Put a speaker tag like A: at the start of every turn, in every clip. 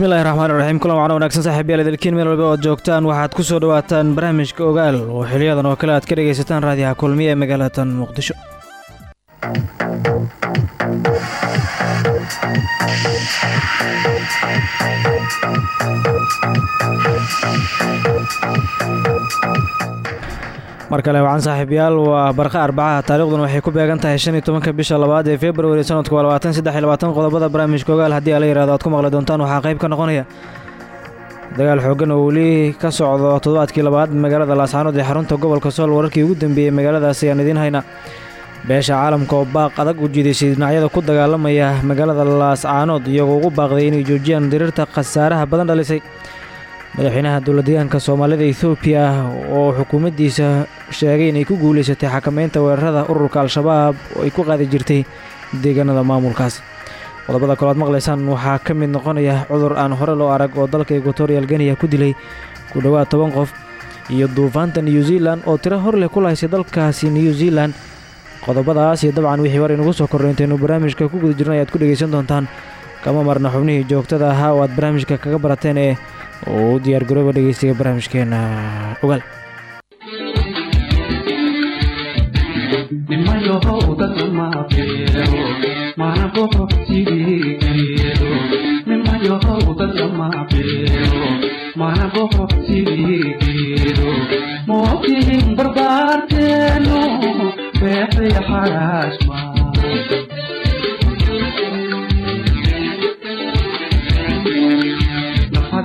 A: bismillahi raxmaan raxiim kulan wacna wanaagsan saaxiibyaal idilkiin meel walba ood joogtaan waxaad ku soo dhowaataan barnaamijka ogaal. Oo xiliyadan oo kale aad ka dhegaysataan raadiyaha kulmiya ee magaalatan muqdisho mar kale wacan saaxiibyaal waa barqa arbacaha taariikhduna waxay ku beegan tahay shan iyo tobanka bisha labaad ee februari sanadku waa labaatan saddex iyo labaatan. Qodobada barnaamijka ogaal haddii ala yihahdo aad ku maqli doontaan waxaa qayb ka noqonaya dagaal xooggan oo weli ka socdo toddobaadkii labaad magaalada laascaanood ee xarunta gobolka sool wararkii ugu dambeeyey magaaladaasi ayaan idiin hayna. Beesha caalamka oo baaq adag u jiidaysay dhinacyada ku dagaalamaya magaalada laascaanood iyagoo ugu baaqday inay joojiyaan diriirta khasaaraha badan dhalisay madaxweynaha dowladdeegaanka soomaalida ethoobiya oo xukuumaddiisa sheegay inay ku guulaysatay xakamaynta weerarada ururka al-shabaab oo ay ku qaadi jirtay deegaanada maamulkaasi qodobada kaload maqlaysaan waxaa ka mid noqonaya cudur aan hore loo arag oo dalka equatorial geniya ku dilay ku dhowaad toban qof iyo duufaanta new zealan oo tiro hor leh ku lahaysay dalkaasi new zealan qodobadaas iyo dabcan wixii war inugu soo korray intaynu barnaamijka ku guda jirna ayaad ku dhegaysan doontaan. Kama marna xubnihii joogtada ahaa oo aad barnaamijka kaga barateen ee oo u diyaar garooba dhegeystiga barnaamijkeena ogaal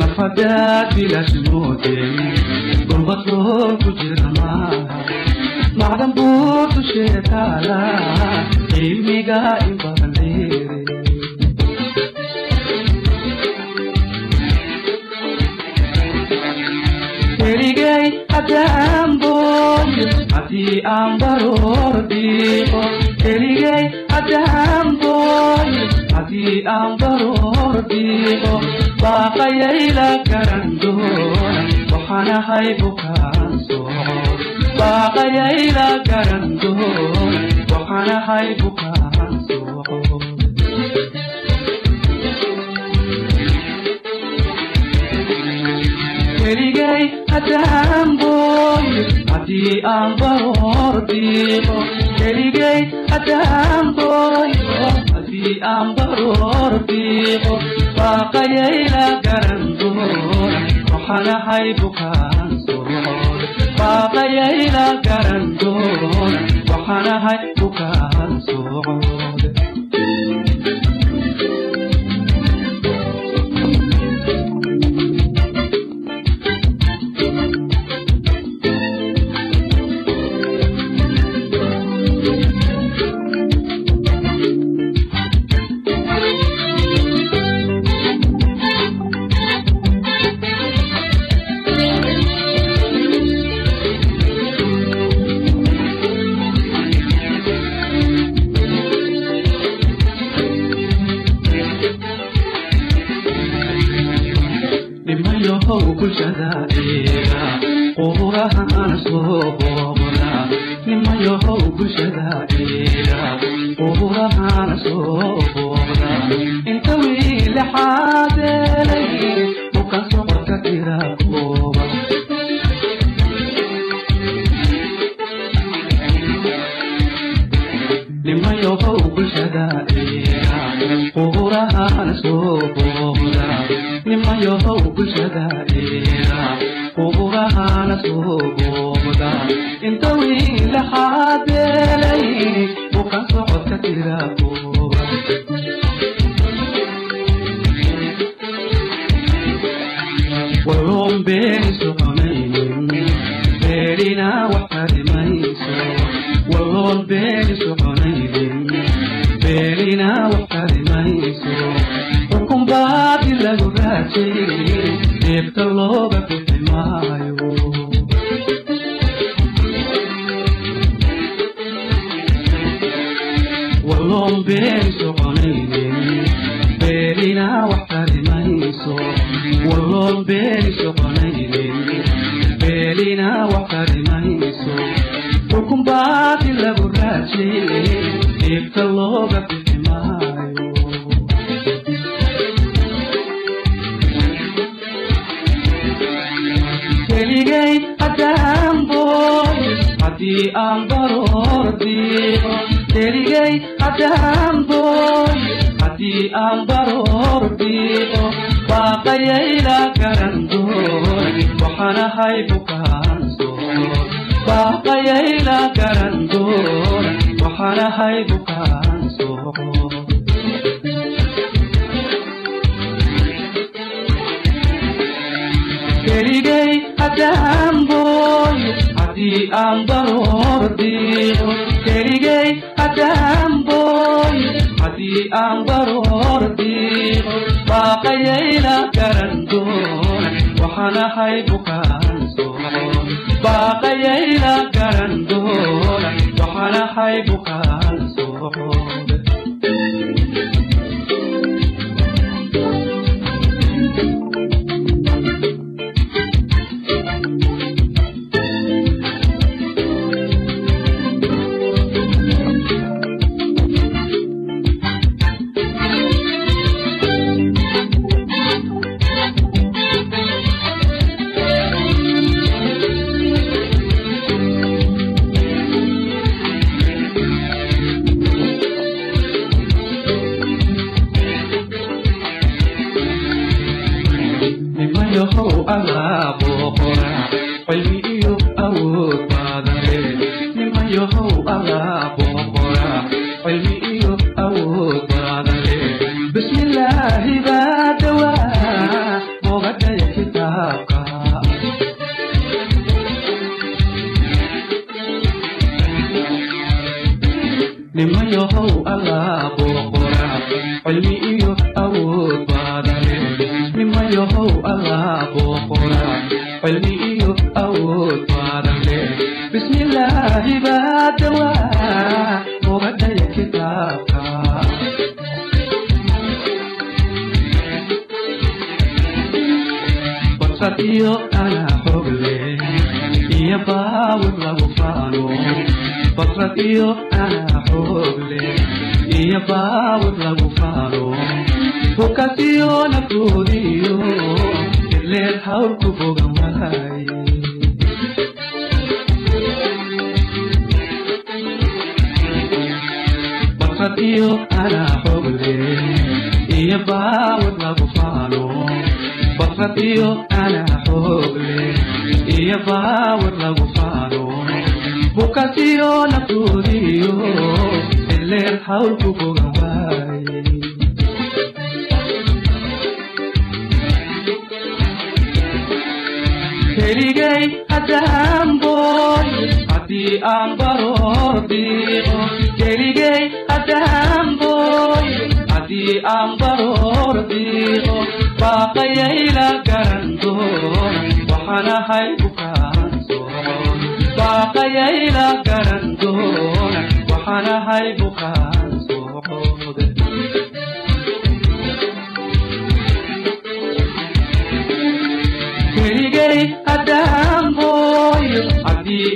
B: nafadaad bilashmoodeen dhulbad bool ku jira maaha macdan buurtu sheekaala qiimiga in badan leere keligay haddaan booyo haddii aan baroor dhiiqo keligay haddaan booyo haddii aan baroor dhiiqo baaqayayla garan doona waxaan ahay bukaan socod baaqayayla garan doona waxaan ahay bukaan keligay haddaan booyo haddii aan baroor dhiiqo keligay haddaan booyo haddii aan baroor dhiiqo baaqayayla garan doona waxaan ahay bukaan socod baaqayayla garan doona waxaan ahay bukaan socod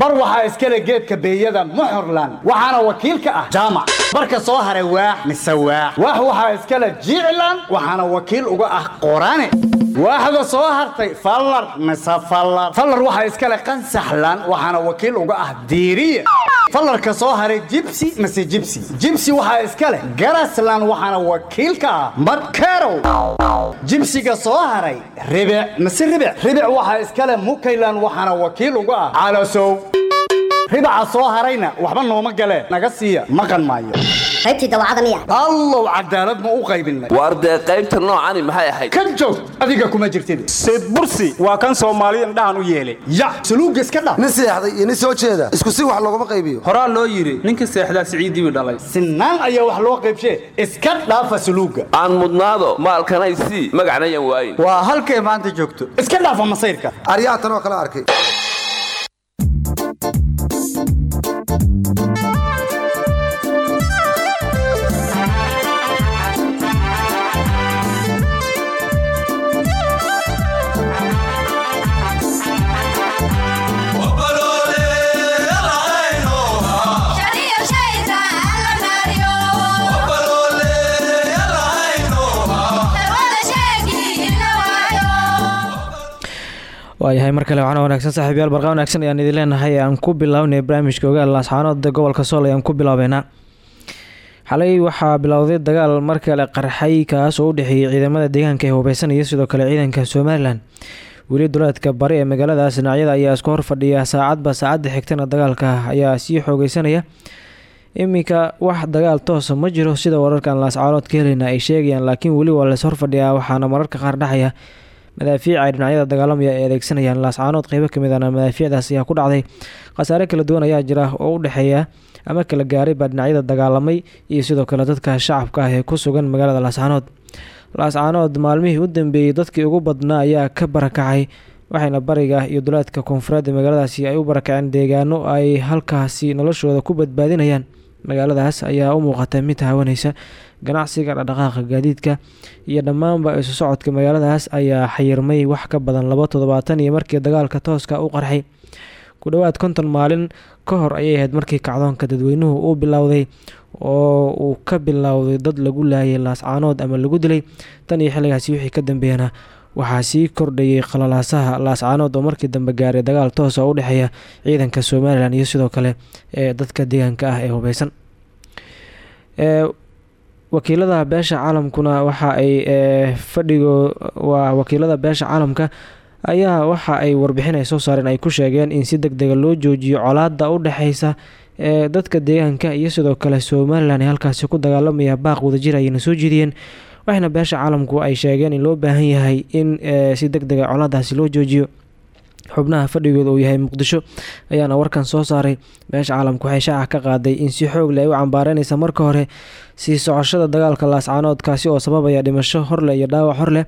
C: bar waxaa iskale geedka beeyada muxurland waxaana wakiil ka ah jaamac marka soo haray waax mise waax? Waax waxaa iskale jiclan waxaana wakiil uga ah qorane waaxda soo hartay fallar mise fallar? Fallar waxaa iskale qansaxlan waxaana wakiil uga ah diiriya fallarka soo haray jibsi mise jibsi? Jibsi waxaa iska leh garaslan waxaana wakiilka ah madkerow jibsiga soo haray ribic mise ribic? Ribic waxaa iska leh mukaylan waxaana wakiil uga ah calasow ribaca soo harayna waxba nooma galeen naga siiya maqan maayo.
D: Qaybtii dawacada miya.
C: Allow cadaalad ma u qaybinay
E: waar dee qaybta noocani maxay ahayd?
C: Ka joog adiga kuma jirtid.
F: Sayd bursi waa kan soomaaliya indhahan u yeelay
C: ya saluuga iska dhaf
G: nin seexday iyo nin soo jeeda. Isku si wax looguma qaybiyo.
H: Horaa loo yidhi ninka seexdaa siciidiibi dhalay.
C: Sinaan ayaa wax loo qaybshee iska dhaafa saluuga
E: aan mudnaado maalkanay sii magacnayan waayin.
C: Waa halkay maanta joogto. Iska dhaafa masayrka.
G: Aryaha tan oo kale arkay
A: waayahay mar kale waxaana wanaagsan saaxiibayaal barqa wanaagsan ayaan idin leenahay aan ku bilownay barnaamijka ogaal laasxaanood gobolka sool ayaan ku bilaabeynaa. Xalay waxaa bilowday dagaal mar kale qarxay kaas oo u ciidamada deegaanka ee hubeysanaya sidoo kale ciidanka somalilan weli duleedka bari ee magaaladaas dhinacyada ayaa isku horfadhiya saacadba saacadda xigtana dagaalka ayaa sii xoogeysanaya. Iminka wax dagaal toosa ma jiro sida wararkan laascaanood ka helayna ay sheegayaan laakiin weli waa lays horfadhiyaa waxaana mararka qaar dhexaya madaafiic ay dhinacyada dagaalamaya ay adeegsanayaan laascaanood qeybo ka mid ana madaafiicdaas ayaa ku dhacday. Khasaare kala duwan ayaa jira oo u dhexeeya ama kala gaaray baa dagaalamay iyo sidoo kale dadka shacabka ah ee ku sugan magaalada laascaanood laascaanood maalmihii u dambeeyey dadkii ugu badnaa ayaa ka barakacay waxayna bariga iyo duleedka koonfureed ee magaaladaasi ay u barakaceen deegaano ay halkaasi noloshooda ku badbaadinayaan. Magaaladaas ayaa u muuqata mid haawanaysa ganacsiga dhaqdhaqaaqa gaadiidka iyo dhammaanba isu socodka magaaladaas ayaa xayirmay wax ka badan laba toddobaatan iyo markii dagaalka tooska u qarxay. Ku dhowaad konton maalin ka hor ayay ahayd markii kacdoonka dadweynuhu uu bilowday oo uu ka bilowday dad lagu laayay laascaanood ama lagu dilay tan iyo xilligaasi wixii ka dambeeyana. Waxaa sii kordhayay qalalaasaha laascaanood oo markii dambe gaaray dagaal toos oo u dhexeeya ciidanka somalilan iyo sidoo kale ee dadka deegaanka ah ee hubeysan wakiilada beesha caalamkuna waxa ay fadhigo waa wakiilada beesha caalamka ayaa waxa ay warbixin ay soo saareen ay ku sheegeen in si deg dega loo joojiyo colaada u dhexeysa ee dadka deegaanka iyo sidoo kale somalilan ee halkaasi ku dagaalamaya baaq wadajir ayayna soo jeediyeen waxayna beesha caalamku ay sheegeen in loo baahan yahay in si deg dega colaadaasi loo joojiyo xubnaha fadhigooda uu yahay muqdisho. Ayaana warkan soo saaray. Beesha caalamku waxay shaaca ka qaaday in si xoog leh ay u cambaareynaysa marka hore sii socoshada dagaalka laascaanood kaasi oo sababaya dhimasho horleh iyo dhaawac hor leh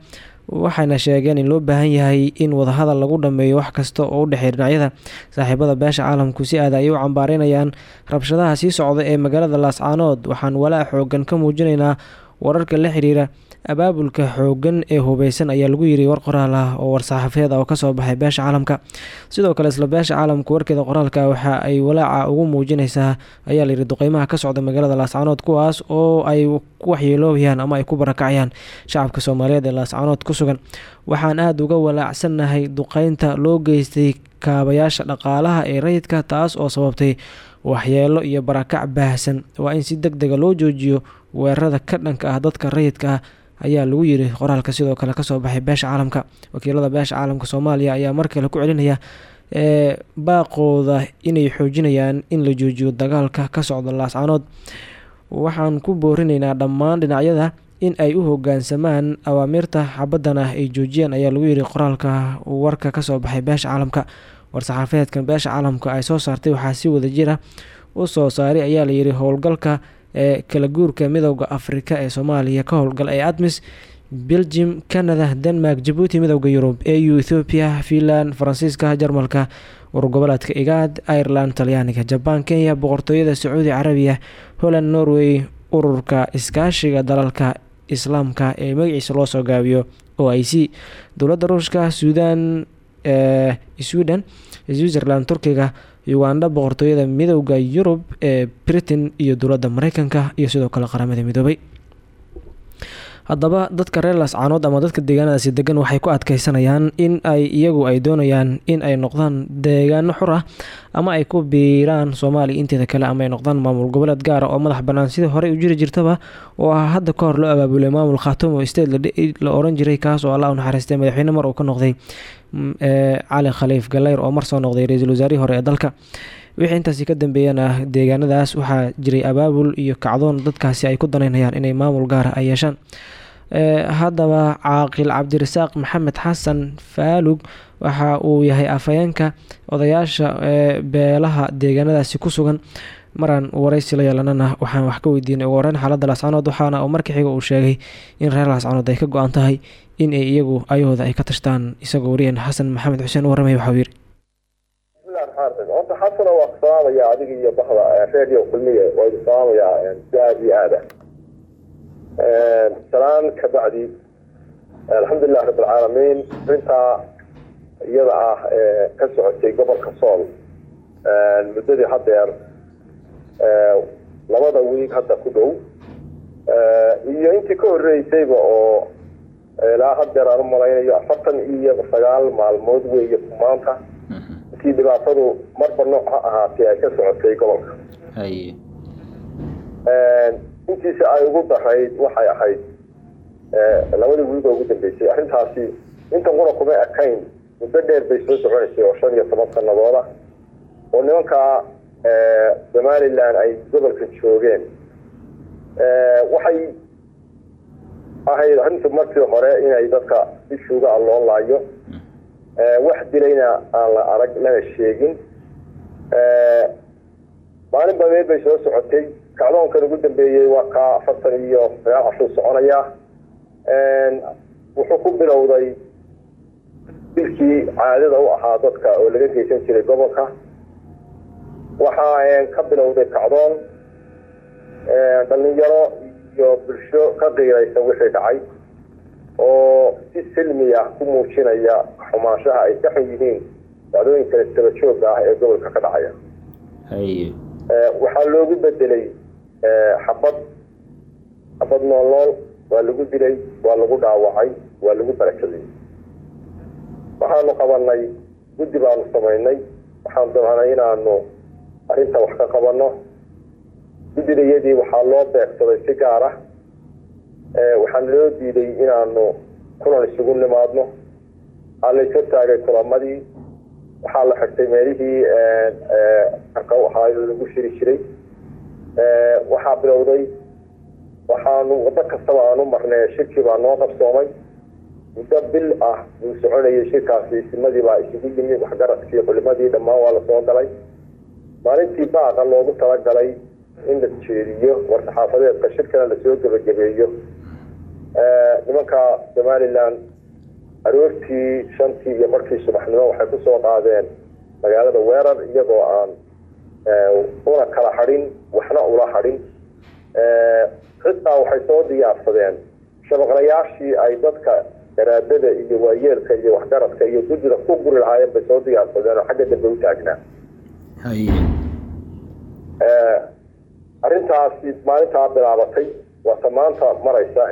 A: waxayna sheegeen in loo baahan yahay in wadahadal lagu dhameeyo wax kasta oo u dhexeeya dhinacyada saaxiibada. Beesha caalamku si aada ay u cambaareynayaan rabshadaha sii socda ee magaalada laascaanood waxaan walaac xoogan ka muujinaynaa wararka la xiriira abaabulka xoogan ee hubeysan ayaa lagu yiri war qoraal ah oo war-saxaafeed ah oo ka soo baxay beesha caalamka. Sidoo kale isla beesha caalamku warkeeda qoraalka waxa ay walaaca ugu muujinaysaa ayaa layidhi duqeymaha ka socda magaalada laascaanood kuwaas oo ay ku waxyeeloobayaan ama ay ku barakacayaan shacabka soomaaliyeed ee laascaanood ku sugan. Waxaan aada uga walaacsannahay duqeynta loo geystay kaabayaasha dhaqaalaha ee rayidka taas oo sababtay waxyeelo iyo barakac baahsan. Waa in si deg dega loo joojiyo weerarada ka dhanka ah dadka rayidka ah ayaa lagu yiri qoraalka sidoo kale ka soo baxay beesha caalamka. Wakiilada beesha caalamka soomaaliya ayaa mar kale ku celinaya baaqooda inay xoojinayaan in la joojiyo dagaalka ka socda laascaanood waxaan ku boorinaynaa dhammaan dhinacyada in ay u hogaansamaan awaamiirta xabaddan ah ay joojiyaan ayaa lagu yiri qoraalka warka ka soo baxay beesha caalamka. War-saxaafeedkan beesha caalamka ay soo saartay waxaa si wadajir ah u soo saaray ayaa layidhi howlgalka ee kala guurka midowda afrika ee soomaaliya ka howlgal ee admis belgium canada denmark jabuuti midowda yurub eu ethoobiya finland faransiiska jarmalka wargoboleedka igaad ireland talyaaniga jabaan kenya boqortooyada sacuudi carabiya holland norway ururka iskaashiga dalalka islaamka ee magaciisa loo soo gaabiyo o i c dowladda ruushka suudan sweden switzerland turkiga uganda boqortooyada midowda yurub ee britain iyo dowladda mareykanka iyo sidoo kale qaramada midoobay haddaba dadka reer laascaanood ama dadka deegaanadaasi degan waxay ku adkeysanayaan in ay iyagu ay doonayaan in ay noqdaan deegaano xur ah ama ay ku biiraan soomaaliya inteeda kale ama ay noqdaan maamul goboleed gaara oo madax bannaan. Sidii horey u jiri jirtaba oo ah hadda ka hor loo abaabulay maamul khaatumo state la oran jiray kaas oo allah u naxariistay madaxweyne mar uu ka noqday cali khaliif galeyr oo mar soo noqday ra'iisul wasaarihii hore ee dalka wixii intaasi ka dambeeyana deegaanadaas waxaa jiray abaabul iyo kacdoon dadkaasi ay ku danaynayaan inay maamul gaara ay yeeshaan. Haddaba caaqil cabdirasaaq maxamed xasan faalug waxa uu yahay afhayeenka odayaasha beelaha deegaanadaasi ku sugan. Maraan waraysi la yeelanana waxaan wax ka weydiinay ugu horeyn xaaladda laascanood waxaana uu marka xiga uu sheegay in reer laascanood ay ka go-an tahay in ay iyagu ayahooda ay ka tashtaan. Isagoo wariyeen xasan maxamed xuseen warramay waxau yidhi
D: xasana waa ku salaamaya adiga iyo bahda radio kulmiye waa idin salaamayaa si aada iyo aada. Salaan ka bacdi. Alxamdulilah rabb alcaalamiin arintaa iyada ah ee ka socotay gobolka sool. Muddadii hadeer labada wiig hadda ku dhow. Iyo intii ka horeysayba oo ilaa hadeer aan malaynayo afartan iyo sagaal maalmood weeye maanta intii dhibaatadu marba nooc ha ahaatee ay ka socotay gobolka. Intiisa ay ugu darayd waxay ahayd labadii wiig oo ugu dambeysay. Arrintaasi intan qura kuma ekayn muddo dheer bay soo soconaysay oo shan iyo toban sanadooda oo nimankaa somalilan ay gobolka joogeen. Waxay ahayd arrintu markii hore inay dadka si shuuga a loo laayo wax dilayna aan la arag lana sheegin. Maalin badeed bay soo socotay. Kacdoonkan ugu dambeeyey waa ka afartan iyo sagaal cashuu soconaya. Wuxuu ku bilowday dilkii caadada u ahaa dadka oo laga geysan jiray gobolka. Waxaa ka bilowday kacdoon dhalinyaro iyo bulsho ka qiiraysan wixii dhacay oo si silmiya ku muujinaya xumaanshaha ay ka xun yihiin dacdooyinka istaba joogga ah ee gobolka ka dhacaya. Waxaa loogu bedelay xabad xabad nool nool waa lagu dilay waa lagu dhaawacay waa lagu barakaday. Waxaanu qabanay guddi baanu samaynay waxaan damcnay inaanu arrinta wax ka qabanno guddidayadii waxaa loo beegsaday si gaar ah waxaana loo diiday inaanu kulan isugu nimaadno. Waxaa laysoo taagay kulamadii. Waxaa la xigtay meelihii arka ahaa lagu shiri jiray. Waxaa bilowday waxaanu waddo kastaba aanu marnay shirkii baa noo qabsoomay. Muddo bil ah buu soconayay shirkaasi simadii baa isugu yimi waxgaradkii culimadii dhammaan waa la soo galay. Maalintii baaqa loogu talagalay in la jeediyo war-saxaafadeedka shirkana la soo gebagabeeyo nimanka somalilan aroortii shantii iyo markii subaxnimo waxay ku soo qaadeen magaalada weerar iyagoo aan una kala hadhin waxna ula hadhin xitaa waxay soo diyaarsadeen shabaqlayaashii ay dadka garaadada iyo waayeelka iyo waxgaradka iyo guddida ku guri lahaayeen bay soo diyaarsadeen oo xagga dambe u taagnaa arrintaasi maalintaa bilaabatay. Waata maanta maraysa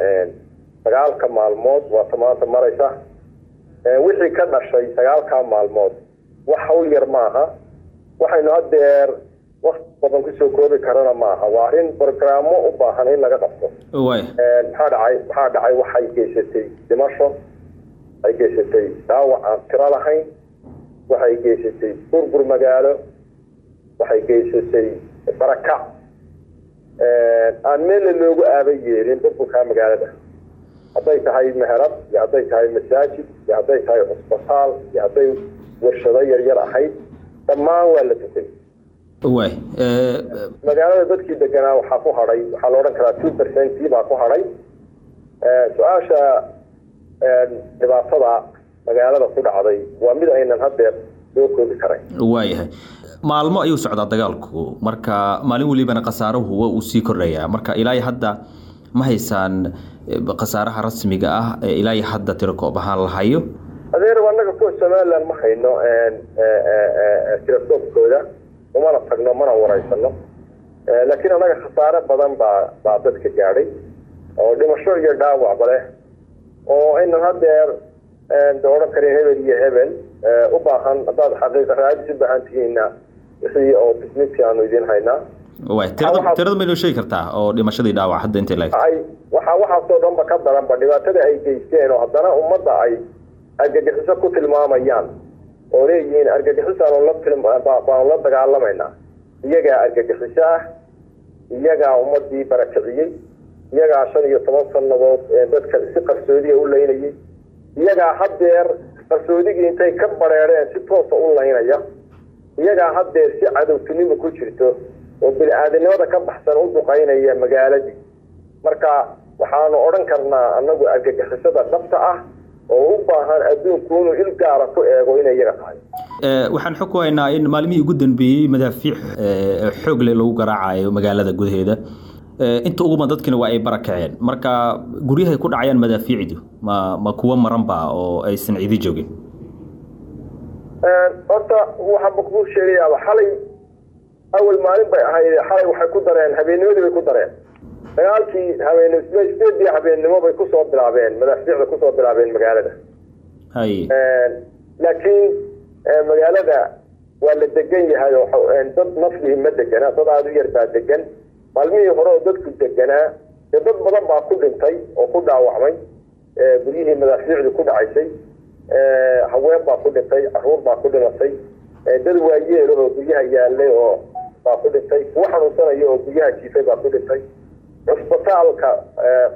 D: sagaalka maalmood waata maanta maraysa. Wixii ka dhashay sagaalkaa maalmood wax hawl yar maaha. Waxaynu hadeer wakti badan ku soo koobi karana maaha. Waa arrin brograamo u baahan in laga qabto maxaa dhacay? Maxaa dhacay? Waxay geysatay dhimasho waxay geysatay dhaawac aan tiro lahayn. Waxay geysatay burbur magaalo. Waxay geysatay barakac aan meelna loogu aaban yeelin burburkaa magaalada hadday tahay meherad iyo hadday tahay masaajid iyo hadday tahay cusbitaal iyo hadday warshado yaryar ahayd dhammaan waa la tukay magaalada dadkii deganaa waxaa ku hadhay waxaa la odhan karaa two percentii baa ku hadhay su'aasha dhibaatada magaalada ku dhacday waa mid aynan hadeer soo koobi karayn
I: waayahay maalmo ayuu socdaa dagaalku. Marka maalin welibana khasaaruhu waa uu sii kordhayaa marka ilaa hadda ma haysaan khasaaraha rasmiga ah ee ilaa hadda tirakoob ahaan la hayo?
D: Adeer anaga kuwa somaliland ma hayno tirakoobkooda umana tagno mana wareysano laakiin annaga khasaare badan baa baa dadka gaadhay oo dhimasho iyo dhaawacba leh. Oo aynan haddeer de odhan karin hebel iyo hebel u baahan haddaad xaqiiqa raadis u baahan tihiinna wixii oo bisniski aanu idiin haynaa
I: tirada tirada ma inoo sheegi kartaa oo dhimashadii dhaawac hadda intay laeg
D: ay waxaa waxaasoo dhanba ka daranba dhibaatada ay geysteen oo haddana ummadda ay argagixiso ku tilmaamayaan oo leeyihiin argagixisaanu la dagaalamaynaa. Iyagaa argagixiso ah iyagaa ummadii barakiciyey iyagaa shan iyo toban sannadood dadka si qarsoodiya u laynayay iyagaa haddeer qarsoodigii intay ka bareereen si toosa u laynaya iyagaa haddeer si cadowtinimo ku jirto oo bini-aadanimada ka baxsan u duqaynaya magaaladii marka waxaanu odhan karnaa annagu argagixisada dhabta ah oo u baahan adduunku inuu il gaara ku eego inay iyaga tahay.
I: Waxaan xog ku haynaa in maalmihii ugu dambeeyey madaafiic xoog leh lagu garaacayo magaalada gudaheeda. Inta uguma dadkina waa ay barakaceen. Marka guryahay ku dhacayaan madaafiicdu ma ma kuwo maranba oo aysan cidi joogin.
D: Horta waxaanba kuu sheegayaaba xalay awal maalin bay ahayd xalay waxay ku dareen habeennimadii bay ku dareen dagaalkii habeen sideedii habeennimo bay ku soo bilaabeen madaafiicda ku soo bilaabeen magaalada laakiin magaalada waa la degan yahay oo dad naflihi ma degana dad aada u yar baa degan maalmihii hore oo dadku deganaa dee dad badan baa ku dhintay oo ku dhaawacmay guryihii madaafiicdu ku dhacaysay haween baa ku dhintay carruur baa ku dhimatay dad waayeelo oo guryaha yaalay oo baa ku dhintay. Kuwa xanuunsanaya oo guryaha jiifay baa ku dhintay. Cusbitaalka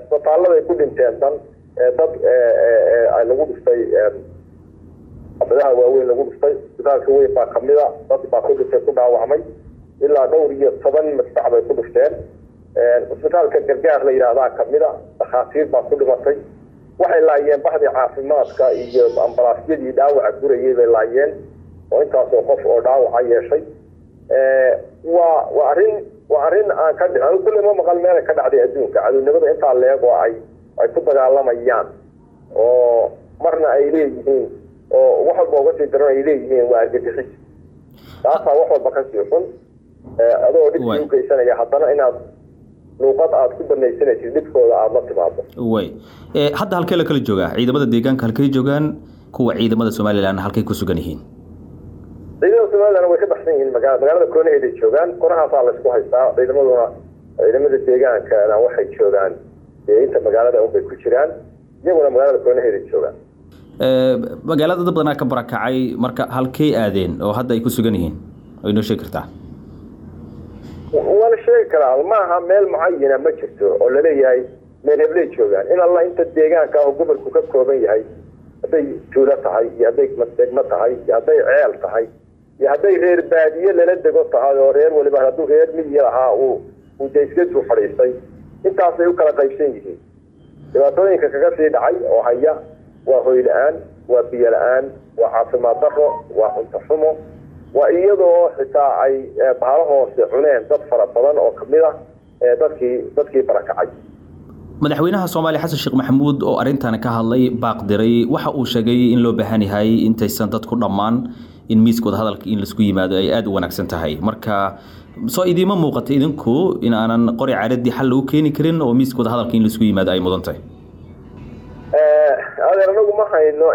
D: cusbitaalladay ku dhinteen dan dad lagu dhiftay abadaha waaweyn lagu dhiftay cusbitaalka weyn baa kamida dad baa ku dhintay ku dhaawacmay. Ilaa dhowr iyo toban madfac bay ku dhifteen cusbitaalka gargaar la yidhaahdaa kamida dhakhaatiir baa ku dhimatay. Waxay laayeen baxdii caafimaadka iyo ambalaasyadii dhaawaca gurayay bay laayeen. Oo intaasoo qof oo dhaawaca yeeshay waa waa arrin waa arrin aan ka kulle ma maqal meelay ka dhacday adduunka. Cadownimada intaa leeg oo ay ay ku dagaalamayaan oo marna ay leeyihiin oo wax walba uga sii daran ay leeyihiin waa argagixis taasaa wax walba ka sii xun. Adoo dhibkii u geysanaya haddana inaad luuqad aad ku banaysanaysid dhibkooda aada la timaado
I: way. Hadda halkee la kala joogaa? Ciidamada deegaanka halkay joogaan? Kuwa ciidamada somalilan halkay ku sugan yihiin
D: ciidamada somalilan way ka baxsan yihiin magaa magaalada koonaheeday joogaan. Korahaasaa laysku haystaa. Ciidamaduna ciidamada deegaankana waxay joogaan. Inta magaalada unbay ku jiraan. Iyaguna magaalada koonaheeday joogaan.
I: Magaalada dad badanaa ka barakacay marka halkey aadeen oo hadda ay ku sugan yihiin? Oo inoo sheegi kartaa?
D: Waa la sheegi karaa. Maaha meel mucayana ma jirto oo la leeyahay meel hebley joogaan. In alla inta deegaanka oo gobolku ka kooban yahay hadday tuulo tahay iyo hadday degmo tahay iyo hadday ceel tahay hadday reer baadiye lala dego tahay oo reer waliba hadduu reer miyi lahaa uu uu daysgadu fadhiistay intaasay u kala qaybsan yihiin. Dhibaatooyinka kaga sii dhacay oo haya waa hoy la'aan waa biyo la'aan waa caafimaad daro waa cunto xumo waa iyadoo xitaa ay bahalo hoose cuneen dad fara badan oo ka mid ah dadkii dadkii barakacay.
I: Madaxweynaha soomaaliya xasan sheekh maxamuud oo arrintan ka hadlay baaqdiray waxa uu sheegay in loo baahan yahay intaysan dadku dhammaan in miiskooda hadalka in la isku yimaado ay aada u wanaagsan tahay. Marka soo idiima muuqata idinku in aanan qori caradii xal lagu keeni karin oo miiskooda hadalka in la isku yimaado ay mudan tahay.
D: Adeer anagu ma hayno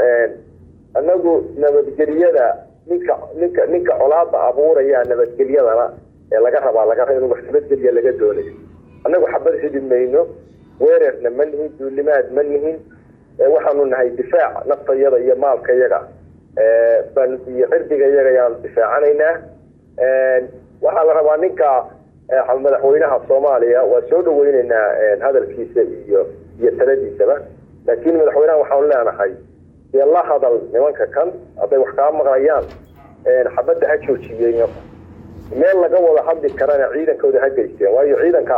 D: anagu nabadgelyada ninka ninka ninka colaada abuuraya nabadgelyadana ee laga rabaa laga in wax nabadgelya laga doonayo annagu xabad xidi mayno weerarna ma nihin duulimaad ma nihin waxaanu nahay difaac naftayada iyo maalkayaga iyo cirdiga yaga ayaanu difaacanaynaa waxaa la rabaa ninka madaxweynaha soomaaliya waa soo dhaweyneynaa hadalkiisa iyo iyo taladiisaba. Laakiin madaxweynaha waxaanu leenahay dee la hadal nimanka kan hadday wax kaa maqlayaan xabadda ha joojiyeen meel laga wada hadli karana ciidankooda ha geysteen waayo ciidanka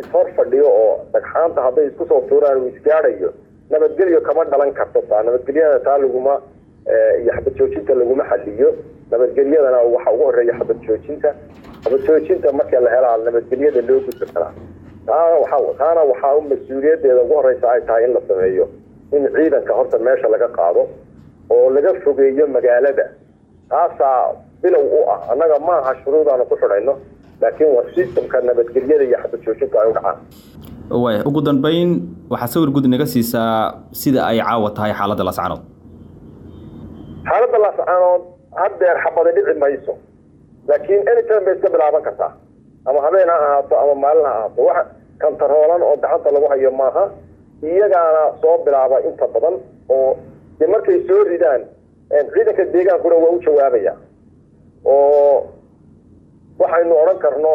D: ishor fadhiyo oo dhagxaanta hadday isku soo tuuraan uu isgaadhayo nabadgelyo kama dhalan karto taa nabadgelyada taa laguma iyo xabad joojinta laguma xaliyo nabadgelyadana waxa ugu horreeya xabad joojinta. Xabad joojinta marka la helaa nabadgelyada loo gudbi karaa. Taana waxa taana waxaa mas'uuliyadeeda ugu horeysa ay tahay in la sameeyo. In ciidanka horta meesha laga qaado oo laga fogeeyo magaalada. Taasaa bilow u ah. Annaga maaha shuruudaanu ku xidhayno laakiin waa sistamka nabadgelyada iyo xabad joojinta ay u dhacaan
I: ugu dambeyn waxaa sawir gud naga siisaa sida ay caawa tahay xaaladda laascanood
D: xaaladda laascanood haddeer xabada dhici mayso. Laakiin anytime bay iska bilaaban kartaa. Ama habeen ha ahaato ama maalin ha ahaato. Wax kantaroolan oo gacanta lagu hayo maaha iyagaana soo bilaaba inta badan oo de markay soo ridaan ciidanka deegaankuna waa u jawaabaya. Oo waxaynu odhan karno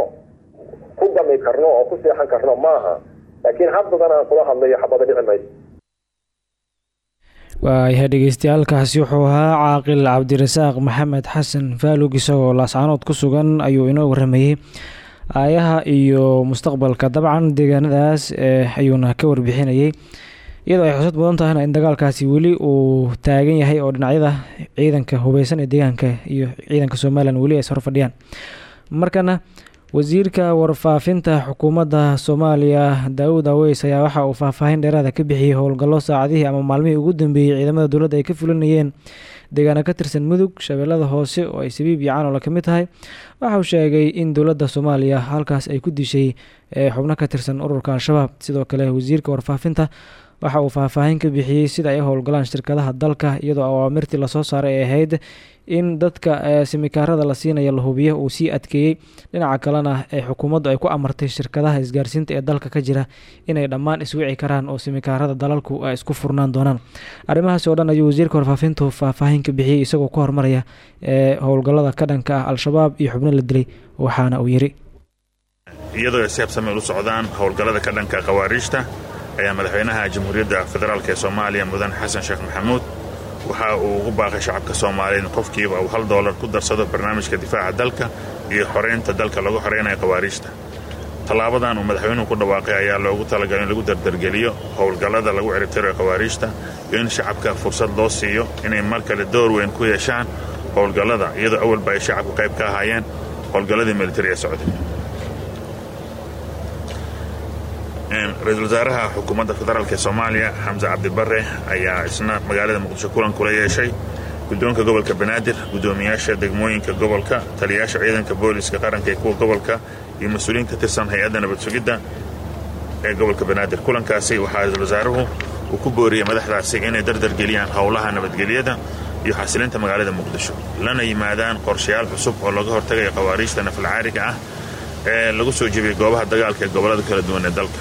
D: ku gami karno oo ku seexan karno maaha laakiin haddadan aan kula hadlayo xabada dhici mayso
A: waayahay dhegeystayaaalkaasi wuxuu ahaa caaqil cabdirasaaq maxamed xasan faalug isagoo laascanood ku sugan ayuu inoo waramayey aayaha iyo mustaqbalka dabcan deegaanadaas ayuuna ka warbixinayay iyadoo ay xusad mudan tahayna in dagaalkaasi weli uu taagan yahay oo dhinacyada ciidanka hubeysan ee deegaanka iyo ciidanka somalilan weli ay hor fadhiyaan markana wasiirka warfaafinta xukuumadda soomaaliya daawud aweys ayaa waxa uu faahfaahin dheeraada ka bixiyey howlgallo saacadihii ama maalmihii ugu dambeeyey ciidamada dowladda ay ka fulinayeen. Deegaano ka tirsan mudug shabeellada hoose oo ay sabiib iyo canola ka tahay waxa uu sheegay in dowladda soomaaliya halkaas ay ku dishay xubno ka tirsan ururka al-shabaab sidoo kale wasiirka warfaafinta waxa uu faahfaahin ka bixiyey sida ay howlgalaan shirkadaha dalka iyadoo awaamirtii la soo saaray ay ahayd in dadka simikaarada la siinaya la hubiyo uu sii adkeeyey. Dhinaca kalena ee xukuumaddu ay ku amartay shirkadaha isgaarsiinta ee dalka ka jira inay dhammaan iswici karaan oo simikaarada dalalku ay isku furnaan doonaan. Arrimahaasi oo dhan ayuu wasiirka warfaafintu faahfaahin ka bixiyey isagoo ku hormaraya ee howlgallada ka dhanka al-shabaab iyo xubno la dilay waxaana uu yiri.
J: Iyadoo ay si habsameel u socdaan howlgallada ka dhanka khawaariijta ayaa madaxweynaha jamhuuriyadda federaalk ee soomaaliya mudan xasan sheekh maxamuud waxa uu ugu baaqay shacabka soomaaliya in qofkiiba uu hal doolar ku darsado barnaamijka difaaca dalka iyo xoreynta dalka lagu xoreynayo khawaariijta. Tallaabadan uu madaxweynuhu ku dhawaaqay ayaa loogu talagalay in lagu dardargeliyo howlgallada lagu ciribtirayo khawaariijta iyo in shacabka fursad loo siiyo inay mar kale door weyn ku yeeshaan howlgallada iyadoo awalba ay shacabku qayb ka ahaayeen howlgalladii militari ee socday ra'iisul wasaaraha xukuumadda federaalk ee soomaaliya xamse cabdibare ayaa isna magaalada muqdisho kulan kula yeeshay. Guddoonka gobolka banaadir guddoomiyaasha degmooyinka gobolka taliyayaasha ciidanka booliska qaranka ee kuwa gobolka iyo mas'uuliyiin ka tirsan hay'adda nabad sugidda ee gobolka banaadir. Kulankaasi waxaa ra'isul wasaaruhu uu ku booriyey madaxdaasi inay dardargeliyaan howlaha nabadgelyada iyo xasilinta magaalada muqdisho lana yimaadaan qorshayaal cusub oo laga hortagayo khawaariijta nafalcaariga ah ee lagu soo jebiyey goobaha dagaalka ee gobollada kala duwan ee dalka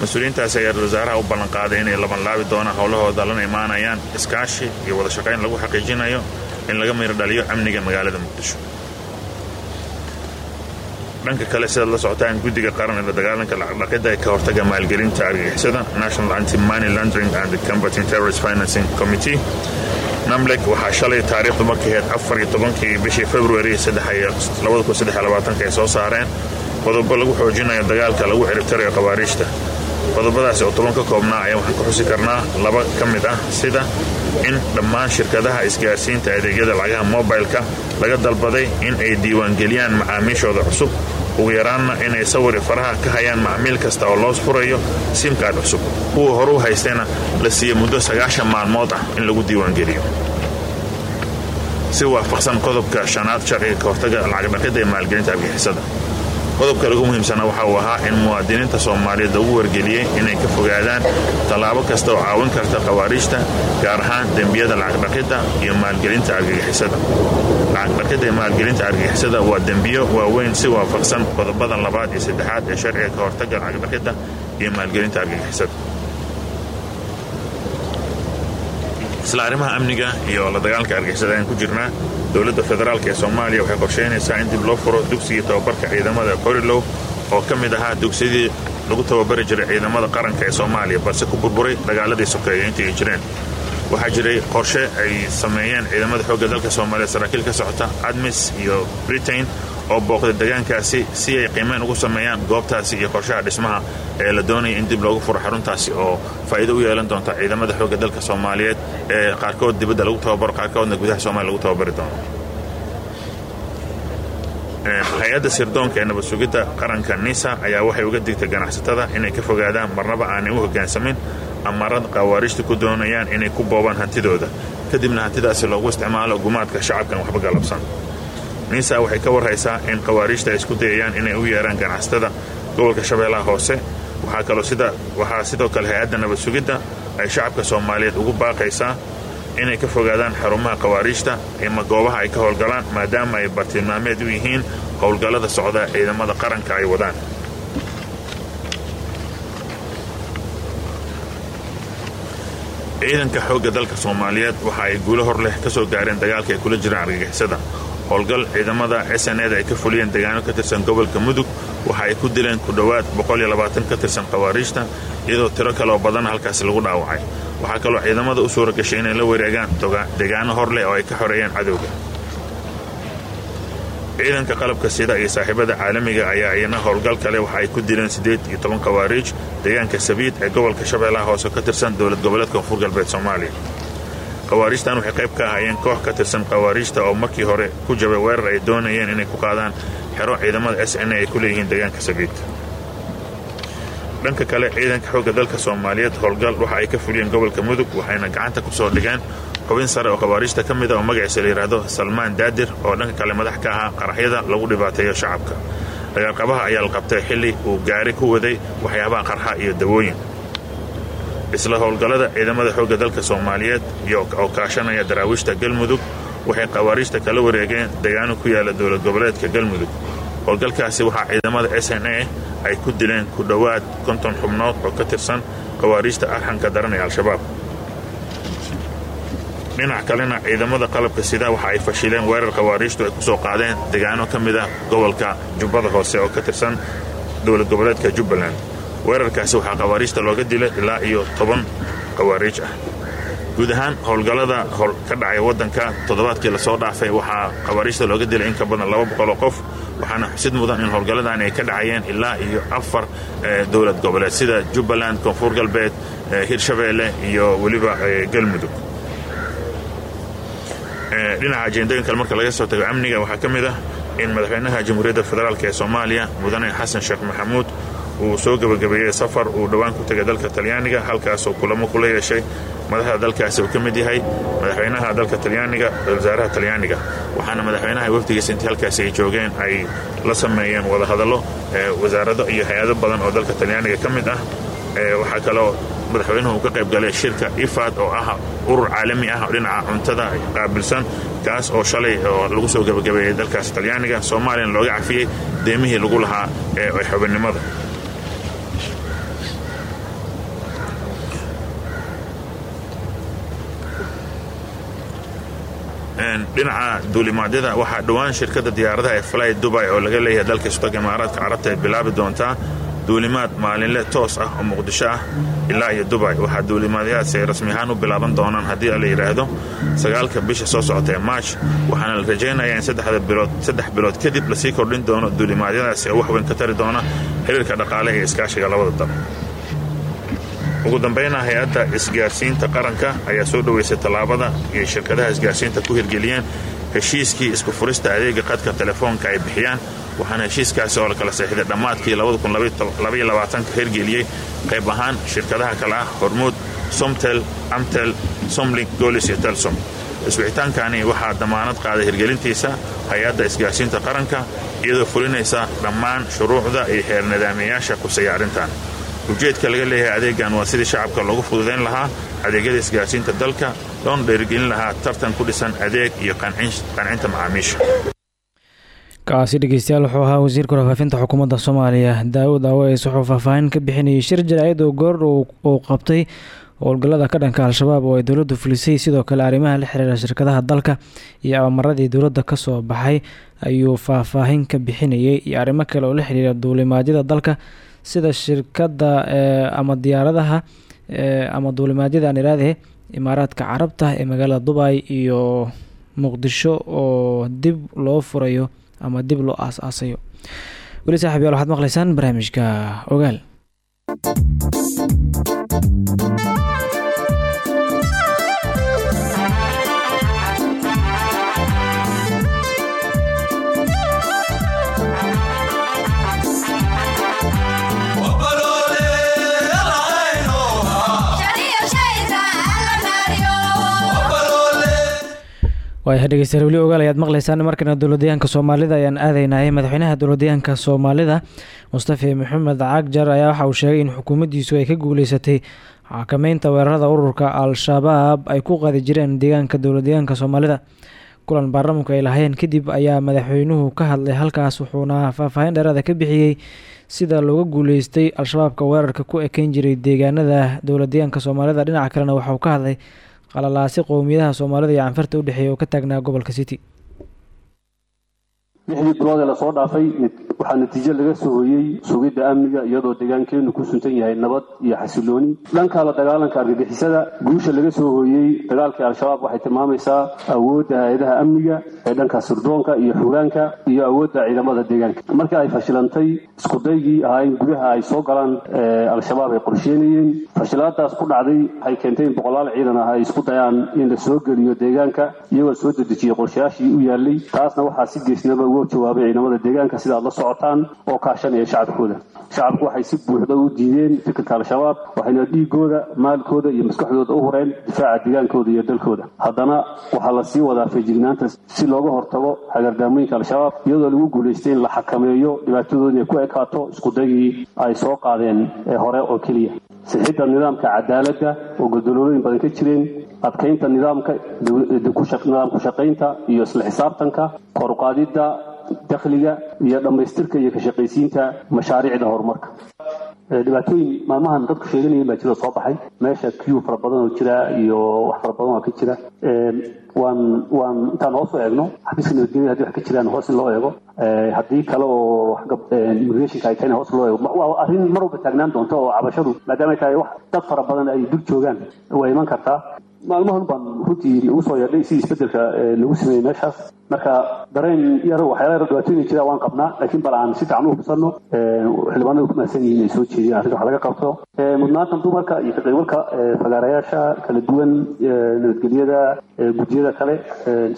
J: mas'uuliyiintaasi ayaa wasaaraha u ballanqaaday inay labanlaabi doonaan howlahooda lana imaanayaan iskaashi iyo wada shaqayn lagu xaqiijinayo in laga mayro dhaliyo amniga magaalada muqdisho. Dhanka kale sidaad la socotaan guddiga qaran ee la dagaalanka lacagdhaqidda ee ka hortaga maalgelinta argagixisada national anti money laundering and combating terrorist financing committee namlek waxaa shalay taariikhdu markay ahayd afar iyo tobankii bishii februari ay soo saareen. Qodobo lagu xoojinayo dagaalka lagu ciribtirayo khawaariijta qodobadaasi oo toban ka koobnaa ayaa waxaan ka xusi karnaa laba ka mid ah sida in dhammaan shirkadaha isgaarsiinta adeegyada lacagaha mobilka laga dalbaday in ay diiwaangeliyaan macaamiishooda cusub. Ugu yaraanna inay sawiri faraha ka hayaan macmiil kasta oo loo furayo simkaad cusub. Kuwa horuu haystayna la siiye muddo sagaashan maalmood ah in lagu diiwaangeliyo. Si waafaqsan qodobka shanaad sharciga ka hortaga lacagdhaqidda ee maalgelinta argixisada qodobka lagu muhiimsanaa waxa uu ahaa in muwaadiniinta soomaaliyeed lagu wargeliyey inay ka fogaadaan tallaabo kasta oo caawin karta khawaariijta gaar ahaan dembiyada lacagdhaqidda iyo maalgelinta argagixisada. Lacagdhaqidda iyo maalgelinta argagixisada waa dembiyo waaweyn si waafaqsan qodobada labaad iyo saddexaad ee sharciga ka hortaga lacagdhaqidda iyo maalgelinta argagixisada isla arrimaha amniga iyo la dagaalanka argixisada ayaan ku jirnaa dowladda federaalk ee soomaaliya waxay qorshaynaysaa in dib loo furo dugsigii tababarka ciidamada qorilow oo ka mid ahaa dugsidii lagu tababari jiray ciidamada qaranka ee soomaaliya balse ku burburay dagaaladii sokeeya intii ay jireen. Waxaa jiray qorshe ay sameeyeen ciidamada xoogga dalka soomaaliya saraakiil ka socota admis iyo britain oo booqday degaankaasi si ay qiimeyn ugu sameeyaan goobtaasi iyo qorshaha dhismaha ee la doonaya in dib loogu furo xaruntaasi oo faa'iido u yeelan doonta ciidamada xoogga dalka soomaaliyeed ee qaarkood dibadda lagu tababaro qaarkoodna gudaha soomaliya lagu tababari doono hay'adda sirdoonka ee nabad sugidda qaranka nisa ayaa waxay uga digtay ganacsatada inay ka fogaadaan marnaba aanay u hoggaansamin amarada khawaariijta ku doonayaan inay ku boobaan hantidooda. Kadibna hantidaasi loogu isticmaalo gumaadka shacabkan waxba galabsan nisa waxay ka warhaysaa in khawaariijta ay isku dayayaan inay u yeeraan ganacsatada gobolka shabeellaha hoose. Waxaa sidoo kale hay'adda nabad sugidda ay shacabka soomaaliyeed ugu baaqaysaa inay ka fogaadaan xarumaha khawaariijta ima goobaha ay ka howlgalaan maadaama ay bartilmaameed u yihiin howlgallada socda ciidamada qaranka ay wadaan. Ciidanka xoogga dalka soomaaliyeed waxa ay guulo hor leh ka soo gaareen dagaalka ay kula jiraan argagixisada howlgal ciidamada sneed ay ka fuliyeen deegaano ka tirsan gobolka mudug. Waxa ay ku dileen ku dhowaad ka tirsan khawaariijta iyadoo tiro kaleoo badan halkaasi lagu dhaawacay. Waxaa kaloo ciidamada u suura gashay inay la wareegaan deegaano hor leh oo ay ka xoreeyeen cadowga. Ciidanka qalabka sida iyo saaxiibada caalamiga ayaa iyana howlgal kale waxa ay ku dileen siddeed iyo toban khawaariij deegaanka sabiid ee gobolka shabeellaha hoose ka tirsan dowlad goboleedka koonfur galbeed soomaaliya khawaariijtan waxay qayb ka ahaayeen koox ka tirsan khawaariijta oo markii hore ku jabay weerar ay doonayeen inay ku qaadaan xero ciidamada s n a ay ku leeyihiin deegaanka sabiid dhanka kale ciidanka xoogga dalka soomaaliyeed howlgal waxa ay ka fuliyeen gobolka mudug waxayna gacanta ku soo dhigeen xubin sare oo khawaariijta ka mid a oo magaciisa la yidhaahdo salmaan daadir oo dhanka kale madax ka ahaa qaraxyada lagu dhibaateeyo shacabka. Dagaalqabaha ayaa la qabtay xilli uu gaari ku waday waxyaabaha qarxa iyo dawooyin isla howlgallada ciidamada xoogga dalka soomaaliyeed oo kaashanaya daraawiishta galmudug waxay khawaariijta kala wareegeen deegaano ku yaalla dowlad goboleedka galmudug. Howlgalkaasi waxaa ciidamada s n a ay ku dileen ku dhowaad konton xubnood oo ka tirsan khawaariijta arxanka daran ee al-shabaab dhinac kalena ciidamada qalabka sida waxa ay fashileen weerar khawaariijtu ay ku soo qaadeen deegaano ka mid ah gobolka jubbada hoose oo ka tirsan dowlad goboleedka jubbaland weerarkaasi waxaa khawaariijta looga dilay ilaa iyo toban khawaariij ah. Guud ahaan howlgallada ka dhacay waddanka toddobaadkii la soo dhaafay waxaa khawaariijta looga dilay in ka badan laba boqoloo qof waxaana xusid mudan in howlgalladan ay ka dhacayeen ilaa iyo afar dowlad goboleed sida jubbaland koonfur galbeed hirshabeelle iyo weliba galmudug. Dhinaca ajendooyin kale marka laga soo tago amniga waxaa ka mid ah in madaxweynaha jamhuuriyadda federaalk ee soomaaliya mudane xasan sheekh maxamuud uu soo gebagabeeyey safar uu dhowaan ku tegay dalka talyaaniga halkaasoo kulamo kula yeeshay madaxda dalkaasi uu ka mid yahay madaxweynaha dalka talyaaniga wasaaraha talyaaniga. Waxaana madaxweynaha wafdigiisa intii halkaasi ay joogeen ay la sameeyeen wadahadallo wasaarado iyo hay'ado badan oo dalka talyaaniga ka mid ah. Waxaa kaloo madaxweynuhu uu ka qayb galay shirka ifad oo ah urur caalami ah dhinaca cuntada qaabilsan kaas oo shalay oo lagu soo gebagabeeyey dalkaas talyaaniga. Soomaaliyana looga cafiyey deemihii lagu lahaa ee xubinnimada dhinaca duulimaadyada waxaa dhowaan shirkadda diyaaradaha ee fly dubay oo laga leeyahay dalka sultanka imaaraadka carabta ay bilaabi doontaa duulimaad maalinle toos ah oo muqdisho ah ilaa iyo dubay waxaa duulimaadyadaasi ay rasmi ahaan u bilaaban doonaan haddii la yidhaahdo sagaalka bisha soo socota ee maarch waxaana la rajaynayaa in saddex bilood kadib la sii kordhin doono duulimaadyadaasi oo wax weyn ka tari doona xiriirka dhaqaale ee iskaashiga labada dal ugu dambayna hay'adda isgaarsiinta qaranka ayaa soo dhoweysay tallaabada iyo shirkadaha isgaarsiinta ku hirgeliyeen heshiiskii isku furista adeega qadka telefoonka ay bixiyaan waxaana heshiiskaasi oo la kala seexday dhammaadkii hirgeliyey qayb ahaan shirkadaha kale ah hormuud somtel amtel somlink golis iyo telsom. Iswixitaankani waxaa damaanad qaaday hirgelintiisa hay'adda isgaarsiinta qaranka iyadoo fulinaysa dhammaan shuruucda iyo heer nidaamiyayaasha kusaya arrintan ujeedka laga leeyahay adeegan waa sidii shacabka loogu fududayn lahaa adeegyada isgaarsiinta dalka loona dheerigelin lahaa tartan ku dhisan adeeg iyo qancinta macaamiisha.
A: Kaasi dhegeystayaal wuxuu ahaa wasiirka warfaafinta xukuumadda soomaaliya. Daawud aweys wuxuu faahfaahin ka bixinayay shir jaraa'id oo goor uu qabtay howlgallada ka dhanka al-shabaab oo ay dowladdu fulisay sidoo kale arrimaha la xiriira shirkadaha dalka iyo abamaradii dowladda ka soo baxay ayuu faahfaahin ka bixinayay. Iyo arrimo kale oo la xiriira duulimaadyada dalka sida shirkadda ama diyaaradaha ama duulimaadyada aan iraade imaaraadka carabta ee magaalada dubay iyo muqdisho oo dib loo furayo ama dib loo aas-aasayo weli saaxib yaal waxaad maqlaysaan barnaamijka ogaal waayahay dhegeystayaal weli ogaal ayaad maqleysaan markana dowladdeegaanka soomaalida ayaan aadaynay madaxweynaha dowladdeegaanka soomaalida. Mustafi maxamed cagjar ayaa waxa uu sheegay in xukuumaddiisu ay ka guuleysatay xakameynta weerarada ururka al-shabaab ay ku qaadi jireen deegaanka dowladdeegaanka soomaalida. Kulan baarlamanku ay lahayn kadib ayaa madaxweynuhu ka hadlay halkaas wuxuuna faahfaahin dheeraada ka bixiyey sida looga guuleystay al-shabaabka weerarka ku ekeyn jiray deegaanada dowladdeegaanka soomaalida. Dhinaca kalena waxauu ka hadlay qalalaasi qowmiyadaha soomaalida iyo canfarta udhexeeya oo ka taagnaa gobolka city
K: lixdii bilood ee la soo dhaafay waxaa natiijo laga soo hoyey sugidda amniga iyadoo deegaankeenu ku suntan yahay nabad iyo xasilooni. Dhanka la dagaalanka argagixisada guusha laga soo hooyey dagaalkii al-shabaab waxay tilmaamaysaa awoodda hay'adaha amniga ee dhanka sirdoonka iyo xuuraanka iyo awoodda ciidamada deegaanka. Markii ay fashilantay iskudaygii ahaa in gudaha ay soo galaan al-shabaab ay qorsheynayeen. Fashilaadaas ku dhacday waxay keentay in boqolaal ciidan ah ay isku dayaan in la soo geliyo deegaanka iyagoo soo dedejiyey qorshayaashii u yaalay taasna waxaa si geesnaba uga jawaabay ciidamada deegaanka sida aad la socotaan oo kaashanaya shacabkooda. Shacabku waxay si buuxda u diideen fikirka al-shabaab waxayna dhiigooda maalkooda iyo maskaxdooda u hureen difaaca deegaankooda iyo dalkooda. Haddana waxaa la sii wadaa feejignaanta si looga hortago hagardaamooyinka al-shabaab iyadoo lagu guulaystay in la xakameeyo dhibaatadooda ku ekaato iskudagii ay soo qaadeen ee hore oo keliya sixidda nidaamka cadaaladda oo goldolooyin badan ka jireen adkaynta nidaamka nidaam ku-shaqaynta iyo isla xisaabtanka koruqaadidda dakhliga iyo dhammaystirka iyo ka shaqaysiinta mashaariicda horumarka dhibaatooyin maalmahan dadku sheeganayeen baa jira soo baxay. Meesha q fara badan oo jira iyo wax fara badan oo ka jira. Waan waan intaan hoos u eegno xabiiska nabadgelyada haddii wax ka jiraan hoos in loo eego. Haddii kale oo immigrationka ay tahayna hoos loo eego. Waa arrin mar walba taagnaan doonta oo cabashadu maadaama ay tahay wax dad fara badan ay dul joogaan way iman kartaa maalmahan baan runtii ugu soo yeedhay si isbeddelka lagu sameeyey meeshaas. Marka dareen yar waxyaala yar dhibaatooyin jira waan qabnaa laakiin bal aan si fiican u hubsano xildhibaanada ku mahadsan yihiin inay soo jeediyaan arrinta wax laga qabto mudnaanta dumarka iyo ka qaybgalka fagaarayaasha kala duwan nabadgelyada gudiyada kale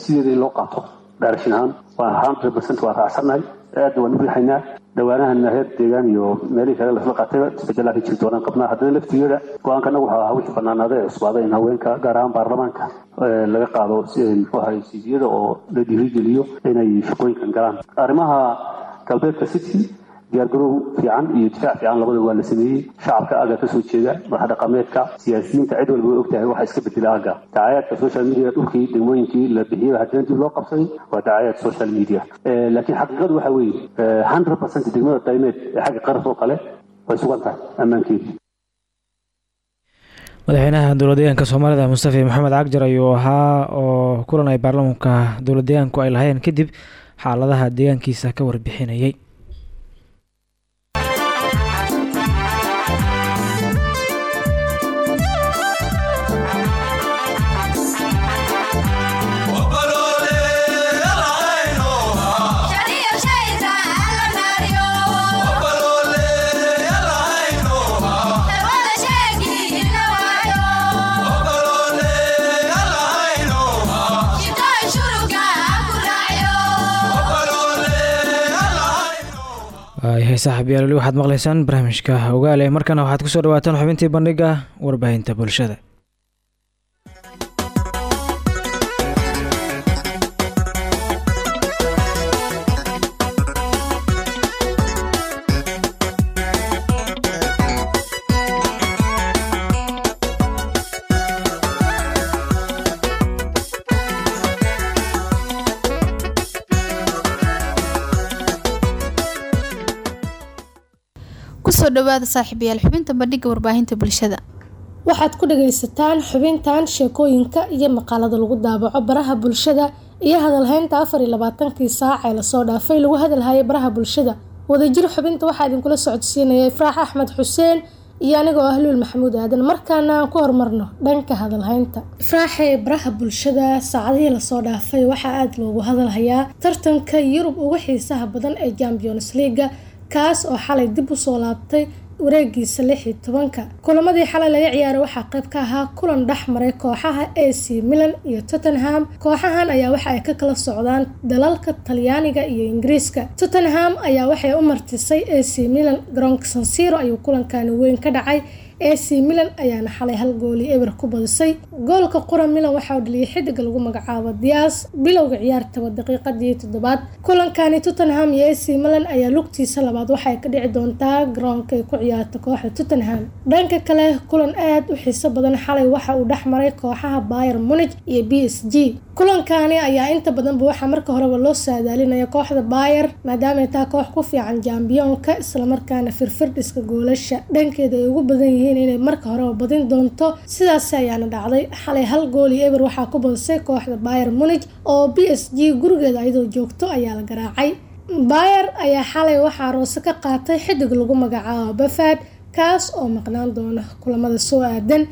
K: sideeda in loo qaato. Daarashin ahaan waa hundred percent waan raacsannahay aadna waan u riixaynaa dhawaanahan heer deegaan iyo meelihii kale lasla qaatayba isbedelaa ka jiri doonaan qabnaa. Haddana laftigeeda go'aanka anagu waxaa ahaa wixii banaanaada ee cusbaada in haweenka gaar ahaan baarlamaanka laga qaado muxuu ahay siidiyada oo la dhiirigeliyo inay shaqooyinkan galaan. Arrimaha galbeedka city diyaargarow fiican iyo difaac fiican labada waa la sameeyey. Shacabka aga ka soo jeeda madax dhaqameedka siyaasiyiinta cid walba way ogtahay waxa iska bedela aga dacaayaadka social media dhulkii degmooyinkii la bixiyey haddana dib loo qabsaday waa dacaayaad social media. Laakiin xaqiiqadu waxa weeye hundred percent degmada daymeed ee xagga qaraf oo kale way sugan tahay ammaankeedii
A: madaxweynaha dowladdeegaanka soomaalida mustafi maxamed cagjar ayuu ahaa oo kulan ay baarlamaanka dowladdeegaanku ay lahayeen kadib xaaladaha deegaankiisa ka warbixinayay waayahay saaxiib yaal weli waxaad maqleysaan barnaamijka ogaale markana waxaad ku soo dhawaataan xubintii bandhiga warbaahinta bulshada
L: dhawaada saaxiibayaal xubinta bandhiga warbaahinta bulshada.
M: Waxaad ku dhagaysataan xubintan sheekooyinka iyo maqaalada lagu daabaco baraha bulshada iyo hadalhaynta afar iyo labaatankii saac ee la soo dhaafay lagu hadalhayay baraha bulshada. Wadajir xubinta waxaa idinkula socodsiinaya ifraax axmed xuseen iyo anigoo ah luul maxamuud aadan markaana aan ku horumarno dhanka hadalhaynta ifraaxee baraha bulshada saacadihii la soo dhaafay waxaa aada loogu hadalhayaa tartanka yurub ugu xiisaha badan ee champions leaga kaas oo xalay dib u soo laabtay wareegiisa lix iyo tobanka. Kulamadii xalay laga ciyaaray waxaa qayb ka ahaa kulan dhex maray kooxaha a c milan iyo tottenham. Kooxahan ayaa waxa ay ka kala socdaan dalalka talyaaniga iyo ingiriiska. Tottenham ayaa waxay u martisay a c milan garoonka sansiro ayuu kulankani weyn ka dhacay ac milan ayaana xalay hal gooli eber ku badisay. Goolka qura milan waxaa dhaliyay xidiga lagu magacaabo dias bilowga ciyaartaba daqiiqadii toddobaad. Kulankani tottenham iyo ac milan ayaa lugtiisa labaad waxay ka dhici doontaa garoonka ay ku ciyaarta kooxda tottenham. Dhanka kale kulan aad u xiiso badan xalay waxa uu dhex maray kooxaha bayer munich iyo b s g. Kulankani ayaa inta badanba waxaa marka horeba loo saadaalinaya kooxda bayer maadaamay taa koox ku fiican jambiyoonka islamarkaana firfirdhiska goolasha. Dhankeeda ay ugu badan yihiin inay marka horeba badin doonto. Sidaas ayaana dhacday. Xalay hal gool iyo eber waxaa ku badisay kooxda bayer munich oo b s g gurigeeda ayadoo joogto ayaa la garaacay. Bayer ayaa xalay waxaa roose ka qaatay xidig lagu magacaabo bafad kaas oo maqnaan doona kulamada soo aadan.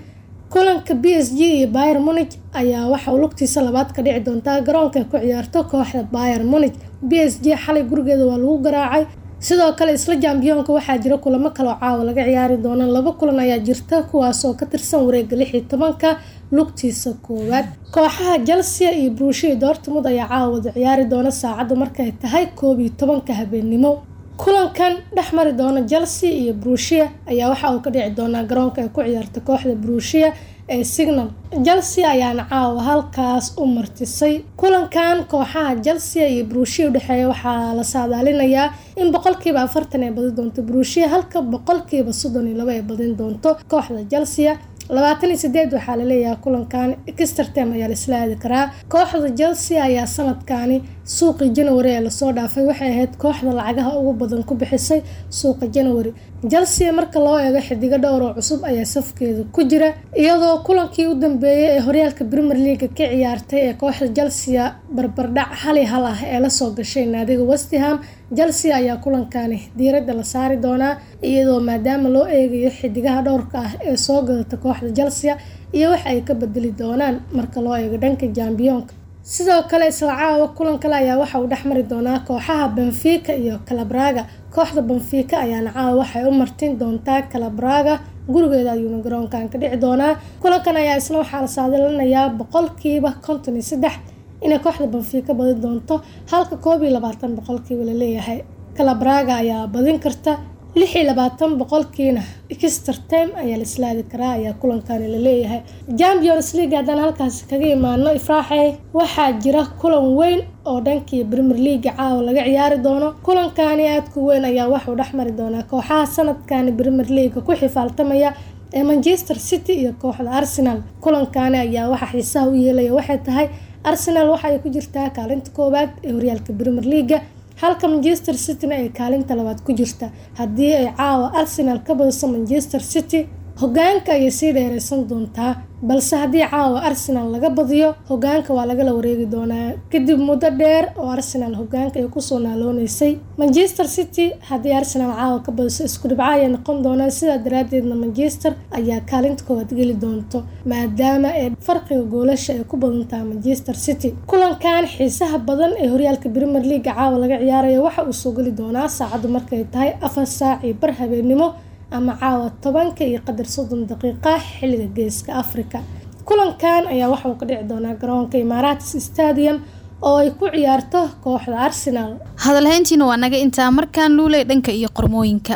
M: Kulanka b s g iyo bayer munich ayaa waxa uu lugtiisa labaad ka dhici doontaa garoonka ku ciyaarto kooxda bayer munich. B s g xalay gurigeeda waa lagu garaacay sidoo kale isla jambiyoonka waxaa jira kulamo kaloo caawa laga ciyaari doona laba kulan ayaa jirta kuwaas oo ka tirsan wareega lix iyo tobanka lugtiisa koowaad. Kooxaha chelsea iyo brushia dortmund ayaa caawa wada ciyaari doona saacaddu markay tahay koob iyo tobanka habeenimo. Kulankan dhex mari doona chelsea iyo brushia ayaa waxa uu ka dhici doonaa garoonka ay ku ciyaarta kooxda brushia ee signal. Chelsea ayaana caawa halkaas u martisay kulankan kooxaha chelsea iyo brushia udhexeeya waxaa la saadaalinayaa in boqolkiiba afartan ay badin doonto brushia halka boqolkiiba soddon iyo laba ay badin doonto kooxda chelsea. Labaatan iyo sideed waxaa la leeyahay kulankan. Extertem ayaa laisla aadi karaa. Kooxda chelsea ayaa sanadkani suuqii january ee la soo dhaafay waxay ahayd kooxda lacagaha ugu badan ku bixisay suuqa january. Chelsea marka loo eego xidigo dhowr oo cusub ayaa safkeeda ku jira iyadoo kulankii u dambeeyay ee horyaalka premier leaga ka ciyaartay ee kooxda chelsea barbardhac hali hal ah ee la soo gashay naadiga westham chelsea ayaa kulankani diiradda la saari doonaa iyadoo maadaama loo eegayo xidigaha dhowrka ah ee soo gadata kooxda chelsea iyo wax ay ka bedeli doonaan marka loo eego dhanka jambiyoonka sidoo kale isla caawa kulan kale ayaa waxa uu dhex mari doonaa kooxaha benfica iyo calabraga kooxda benfica ayaana caawa waxay u martin doontaa calabraga gurigeeda ayuuna garoonkan ka dhici doonaa. Kulankan ayaa isna waxaa la saadalinayaa boqolkiiba konton iyo saddex inay kooxda benfica badin doonto halka koob iyo labaatan boqolkiiba la leeyahay calabraga ayaa badin karta lix iyo labaatan boqolkiina exter time ayaa la islaadi karaa ayaa kulankani la leeyahay champions league haddaan halkaasi kaga imaano ifraaxey waxaa jira kulan weyn oo dhankii premier leaga caawa laga ciyaari doono. Kulankani aadku weyn ayaa waxuu dhex mari doonaa kooxaha sanadkani premier leaga ku xifaaltamaya ee manchester city iyo kooxda arsenal. Kulankani ayaa waxa xiisaha u yeelaya waxay tahay arsenal waxaay ku jirtaa kaalinta koowaad ee horyaalka premier leaga halka manchester cityna ay kaalinta labaad ku jirta haddii ay caawa arsenal ka badiso manchester city hogaanka ayay sii dheereysan doontaa balse haddii caawa arsenal laga badiyo hogaanka waa lagala wareegi doonaa. Kadib muddo dheer oo arsenal hogaanka ay ku soo naalooneysay manchester city haddii arsenal caawa ka badiso isku dhibco ayay noqon doonaa sidaa daraadeedna manchester ayaa kaalinta koowaad geli doonto maadaama ee farqiga goolasha ay ku badantaha manchester city. Kulankan xiisaha badan ee horyaalka premier leaga caawa laga ciyaarayo waxa uu soo geli doonaa saacaddu markay tahay afar saac iyo bar habeenimo ama caawa tobanka iyo qadar soddon daqiiqa xilliga geeska africa kulankan ayaa waxauu ka dhici doonaa garoonka imaaraats stadium oo ay ku ciyaarto kooxda arsenal.
L: Hadalhayntiina waa naga intaa markaan luuley dhanka iyo qormooyinka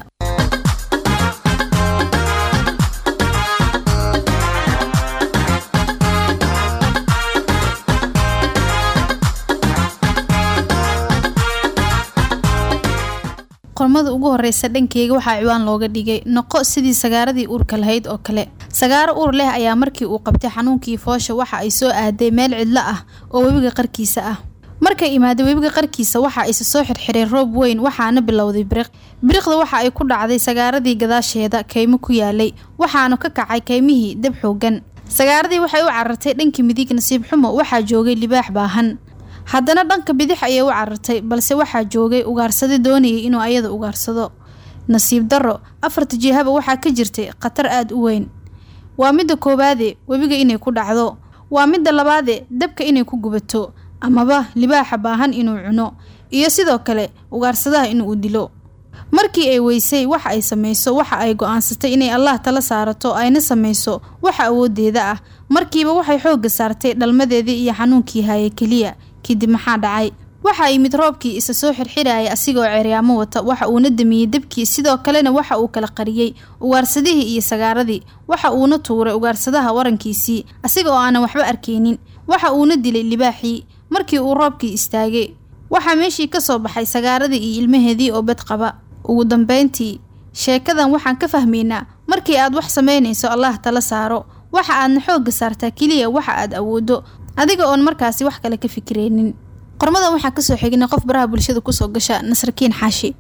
L: qormada ugu horeysa dhankeyga waxaa ciwaan looga dhigay. Noqo sidii sagaaradii uurka lahayd oo kale. Sagaaro uur leh ayaa markii uu qabtay xanuunkii foosha waxa ay soo aaday meel cidlo ah oo webiga qarkiisa ah. Markay imaaday webiga qarkiisa waxa ayse soo xirxireen roob weyn waxaana bilowday biriq biriqda waxa ay ku dhacday sagaaradii gadaasheeda kaymo ku yaalay waxaana ka kacay kaymihii dab xoogan. Sagaaradii waxay u carartay dhankii midig nasiib xumo waxaa joogay libaax baahan haddana dhanka bidix ayay u carartay balse waxaa joogay ugaarsado doonayay inuu ayada ugaarsado. Nasiib darro afarta jihaba waxaa ka jirtay khatar aada u weyn. Waa midda koowaade webiga inay ku dhacdo. Waa midda labaade dabka inay ku gubato. Amaba libaaxa baahan inuu cuno. Iyo sidoo kale ugaarsadaha inuu dilo. Markii ay weysay waxa ay samayso waxa ay go'aansatay inay allah tala saarato ayna samayso waxa awoodeeda ah. Markiiba waxay xoogga saartay dhalmadeedii iyo xanuunkii haye keliya kadib maxaa dhacay? Waxa yimid roobkii isa soo xirxirayay asigoo ceeryaamo wata. Waxa uuna damiyey debkii sidoo kalena waxa uu kala qariyey ugaarsadihii iyo sagaaradii. Waxa uuna tuuray ugaarsadaha warankiisii asiga oo aanan waxba arkaynin waxa uuna dilay libaaxii markii uu roobkii istaagay. Waxaa meeshii ka soo baxay sagaaradii iyo ilmaheedii oo bed qaba ugu dambeyntii sheekadan waxaan ka fahmaynaa markii aad wax samaynayso allah tala saaro. Waxa aadna xoogga saartaa keliya waxa aad awooddo adiga oon markaasi wax kale ka fikiraynin qormadan waxaa ka soo xignay qof baraha bulshada ku soo gasha nasrakiin xaashi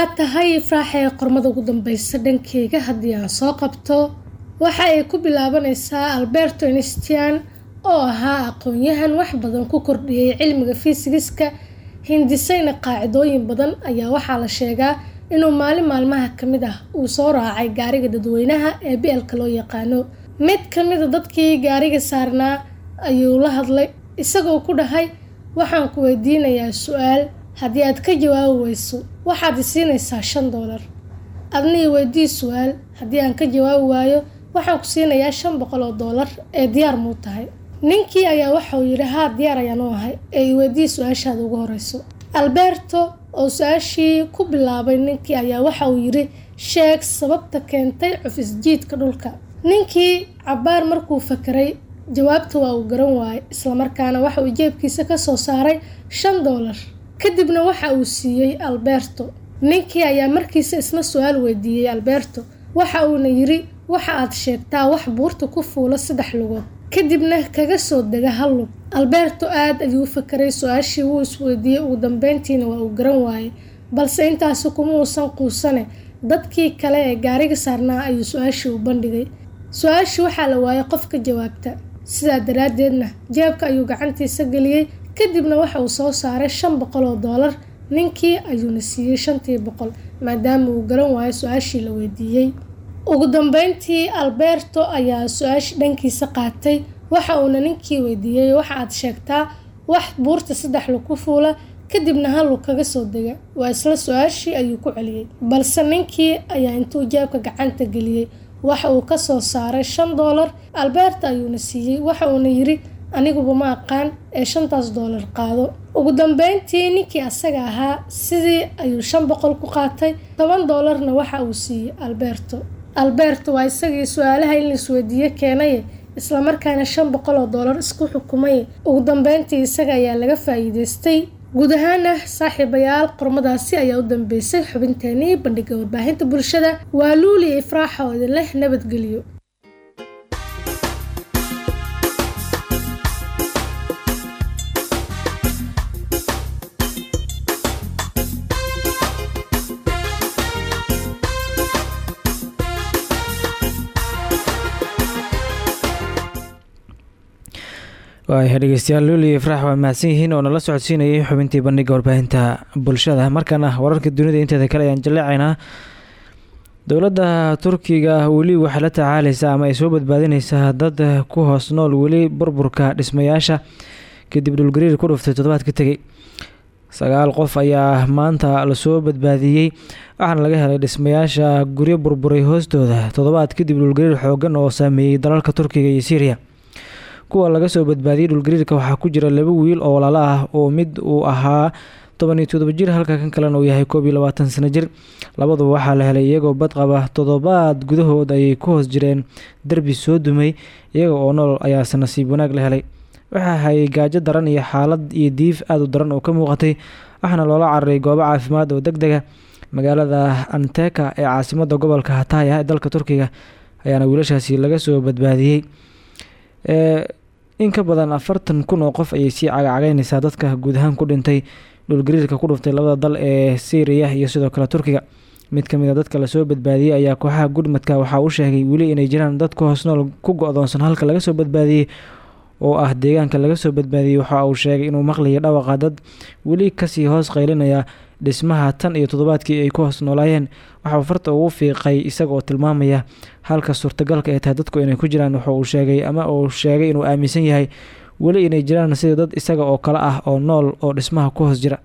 M: waa tahay ifraaxee qormada ugu dambeysa dhankeyga haddii aan soo qabto? Waxa ay ku bilaabanaysaa alberto einstein oo ahaa aqoon-yahan wax badan ku kordhiyey cilmiga fiisigiska hindisayna qaacidooyin badan ayaa waxaa la sheegaa inuu maalin maalmaha ka mid ah uu soo raacay gaariga dadweynaha ee bielka loo yaqaano. Mid ka mida dadkii gaariga saarnaa ayuu la hadlay isagoo ku dhahay waxaan ku weydiinayaa su'aal haddii aad ka jawaabi weyso waxaad isiinaysaa shan doolar adnii weydii su'aal haddii aan ka jawaabi waayo waxaan ku siinayaa shan boqol oo doolar ee diyaar muu tahay. Ninkii ayaa waxauu yidhi haa diyaar ayaan u ahay ee i weydii su'aashaada ugu horeyso. Alberto oo su'aashii ku bilaabay ninkii ayaa waxa uu yidhi sheeg sababta keentay cufisjiidka dhulka. Ninkii cabbaar markuu fakeray jawaabta waa uu garan waayay islamarkaana waxa uu jeebkiisa ka soo saaray shan doolar kadibna waxa uu siiyey alberto. Ninkii ayaa markiisa isna su'aal weydiiyey alberto waxa uuna yidhi waxa aad sheegtaa wax buurta ku fuula saddex lugood. Kadibna kaga soo dega hal lug. Alberto aad ayuu u fakeray su'aashii wuu isweydiiyey ugu dambeyntiina waa uu garan waayey. Balse intaasi kuma uusan quusane. Dadkii kale ee gaariga saarnaa ayuu su'aashii u bandhigay. Su'aashii waxaa la waayay qof ka jawaabta. Sidaa daraaddeedna jeebka ayuu gacantiisa geliyey kadibna waxa uu soo saaray shan boqol oo doolar ninkii ayuuna siiyey shantii boqol maadaama uu garan waayo su'aashii la weydiiyey. Ugu dambeyntii alberto ayaa su'aashii dhankiisa qaatay. Waxa uuna ninkii weydiiyey waxa aad sheegtaa wax buurta saddex lug ku fuula kadibna hal lug kaga soo dega. Waa isla su'aashii ayuu ku celiyey balse ninkii ayaa intuu jeebka gacanta geliyey. Waxa uu ka soo saaray shan doolar alberto ayuuna siiyey waxa uuna yidhi aniguba ma aqaan ee shantaas doolar qaado. Ugu dambeyntii ninkii asaga ahaa sidii ayuu shan boqol ku qaatay. Toban doolarna waxa uu siiyey alberto. Alberto waa isagii su'aalaha in laisweydiiye keenaye islamarkaana shan boqol oo doolar isku xukumaye ugu dambeyntii isaga ayaa laga faa'iideystay guud ahaana saaxiibayaal qormadaasi ayaa u dambeysay xubinteenii bandhiga warbaahinta bulshada. Waa luuli ifraaxa oo idin leh nabadgelyo
A: waaya dhegeystayaal luuli ifraax waa mahadsan yihiin oo nala socodsiinayay xubintii bandhiga warbaahinta bulshada. Markaana wararka dunida inteeda kale ayaan jaleecaynaa dowladda turkiga weli waxay la tacaaleysaa ama ay soo badbaadineysaa dad ku hoos nool weli burburka dhismayaasha. Kadib dhulgariir ku dhuftay toddobaadka tegey. Sagaal qof ayaa maanta la soo badbaadiyey. Waxaana laga helay dhismayaasha guryo burburay hoostooda. Toddobaad kadib dhulgariir xoogan oo saameeyey dalalka turkiga iyo syriya kuwa laga soo badbaadiyey dhulgariirka waxaa ku jira laba wiil oo walaalo ah oo mid uu ahaa toban iyo todoba jir halka kan kalena uu yahay koob iyo labaatan sano jir. Labaduba waxaa la helay iyagoo badqaba toddobaad gudahood ayay ku hoos jireen derbi soo dumay iyaga oo nool ayaase nasiib wanaag la helay. Waxaa hayay gaajo daran iyo xaalad iyo diif aada u daran oo ka muuqatay waxaana loola cararay goobo caafimaad oo deg dega magaalada anteka ee caasimada gobolka hataya ee dalka turkiga ayaana wiilashaasi laga soo badbaadiyey in ka badan afartan kun oo qof ayay sii cagacagaynaysaa dadka guud ahaan ku dhintay dhulgariirka ku dhuftay labada dal ee syriya iyo sidoo kale turkiga. Mid ka mid a dadka la soo badbaadiyey ayaa kooxaha gurmadka waxaa uu sheegay weli inay jiraan dad ku hoosnool ku go-doonsan halka laga soo badbaadiyey oo ah deegaanka laga soo badbaadiyey waxa uu sheegay inuu maqlayo dhawaqa dad weli ka sii hoos qaylinaya dhismaha tan iyo toddobaadkii ay ku hoos noolaayeen waxauu farta ugu fiiqay isaga oo tilmaamaya halka suurtagalka ay tahay dadku inay ku jiraan waxa uu sheegay ama uu sheegay inuu aaminsan yahay weli inay jiraan sida dad isaga oo kale ah oo nool oo dhismaha ku hoos jira.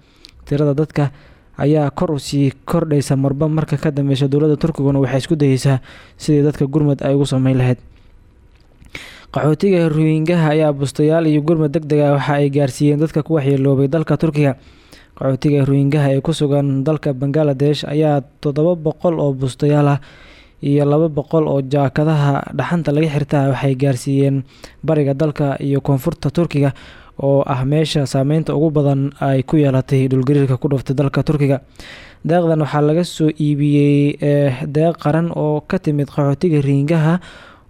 A: Tirada dadka ayaa kor u sii kordhaysa marba marka ka dambeysa dowladda turkiguna waxay isku dayeysaa sidii dadka gurmad ay ugu sameyn lahayd. Qaxootiga ruhingaha ayaa bustayaal iyo gurmad deg deg ah waxa ay gaarsiiyeen dadka ku waxyeeloobay dalka turkiga qaxootiga ruhingaha ee ku sugan dalka bangaladesh ayaa toddoba boqol oo bustayaal ah iyo laba boqol oo jaakadaha dhaxanta laga xirtaa waxay gaarsiiyeen bariga dalka iyo koonfurta turkiga oo ah meesha saameynta ugu badan ay ku yeelatay dhulgariirka ku dhuftay dalka turkiga. Deeqdan waxaa laga soo iibiyey deeq qaran oo ka timid qaxootiga riingaha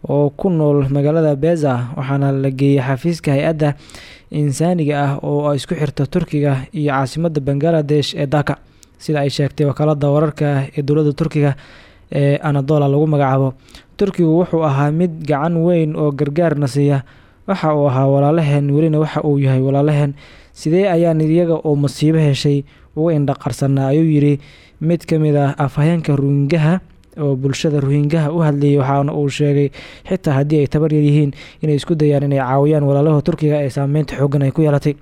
A: oo ku nool magaalada beza waxaana la geeyey xafiiska hay'adda insaaniga ah oo isku xirta turkiga iyo caasimadda bangaladesh ee daka sida ay sheegtay wakaalada wararka ee dowladda turkiga ee anadola lagu magacaabo turkigu wuxuu ahaa mid gacan weyn oo gargaarna siiya. Waxa uu ahaa walaalaheen welina waxa uu yahay walaalaheen sidee ayaan iyaga oo masiibo heshay uga indhaqarsanaa? Ayuu yidhi mid ka mid ah ruhingaha oo bulshada ruhingaha u hadlayay waxaana uu sheegay xitaa haddii ay tabar yaryihiin inay isku dayaan inay caawiyaan walaalaha turkiga ee saameynta xoogan ay ku yeelatay.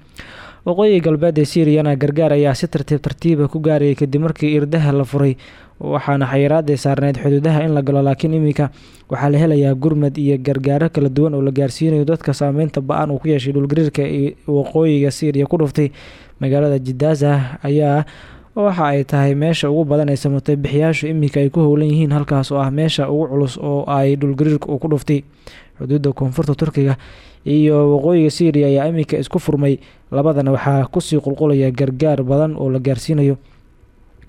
A: Waqooyiga galbeed ee siiriyana gargaar ayaa si tartiib tartiiba ku gaarayay kadib markii irdaha la furay waxaana xayiraada saarneyd xuduudaha in la galo laakiin iminka waxaa la helayaa gurmad iyo gargaaro kala duwan oo la gaarsiinayo dadka saameynta ba'an uu ku yeeshay dhulgariirka waqooyiga siiriya ku dhuftay. Magaalada jidaasa ayaa waxa ay tahay meesha ugu badan ee samatay bixiyaashu iminka ay ku howlan yihiin halkaas oo ah meesha ugu culus oo ay dhulgariirka uu ku dhuftay. Xuduudda koonfurta turkiga iyo waqooyiga syriya ayaa iminka isku furmay. Labadana waxaa ku sii qulqulaya gargaar badan oo la gaarsiinayo.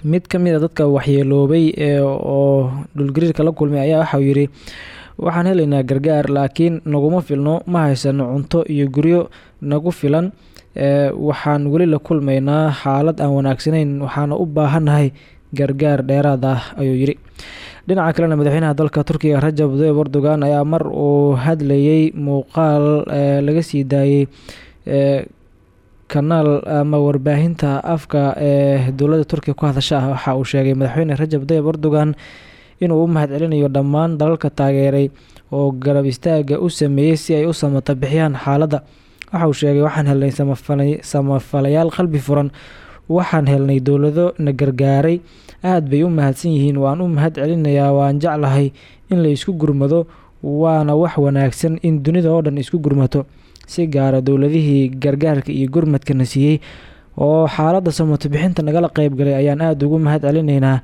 A: Mid ka mid a dadka waxyeeloobay oo dhulgariirka la kulmay ayaa waxauu yidhi waxaan helaynaa gargaar laakiin naguma filno. Ma haysano cunto iyo guryo nagu filan waxaan weli la kulmaynaa xaalad aan wanaagsanayn waxaana u baahannahay gargaar dheeraad ah ayuu yidhi. Dhinaca kalena madaxweynaha dalka turkiga rajab tayyib erdogan ayaa mar uu hadlayay muuqaal laga sii daayey kanaal ama warbaahinta afka ee dowladda turkiga ku hadasha ah. Waxa uu sheegay madaxweyne rajab tayyib erdogan inuu u mahad celinayo dhammaan dalalka taageeray oo garab istaaga u sameeyey si ay u samata bixiyaan xaaladda waxa uu sheegay waxaan helnay samafalayaal qalbi furan. Waxaan helnay dowlado na gargaaray. Aad bay u mahadsan yihiin waan u mahad celinayaa waan jeclahay in la isku gurmado waana wax wanaagsan in dunida oo dhan isku gurmato. Si gaara dowladihii gargaarka iyo gurmadkana siiyey oo xaaladda samato bixinta nagala qeybgalay ayaan aada ugu mahad celinaynaa.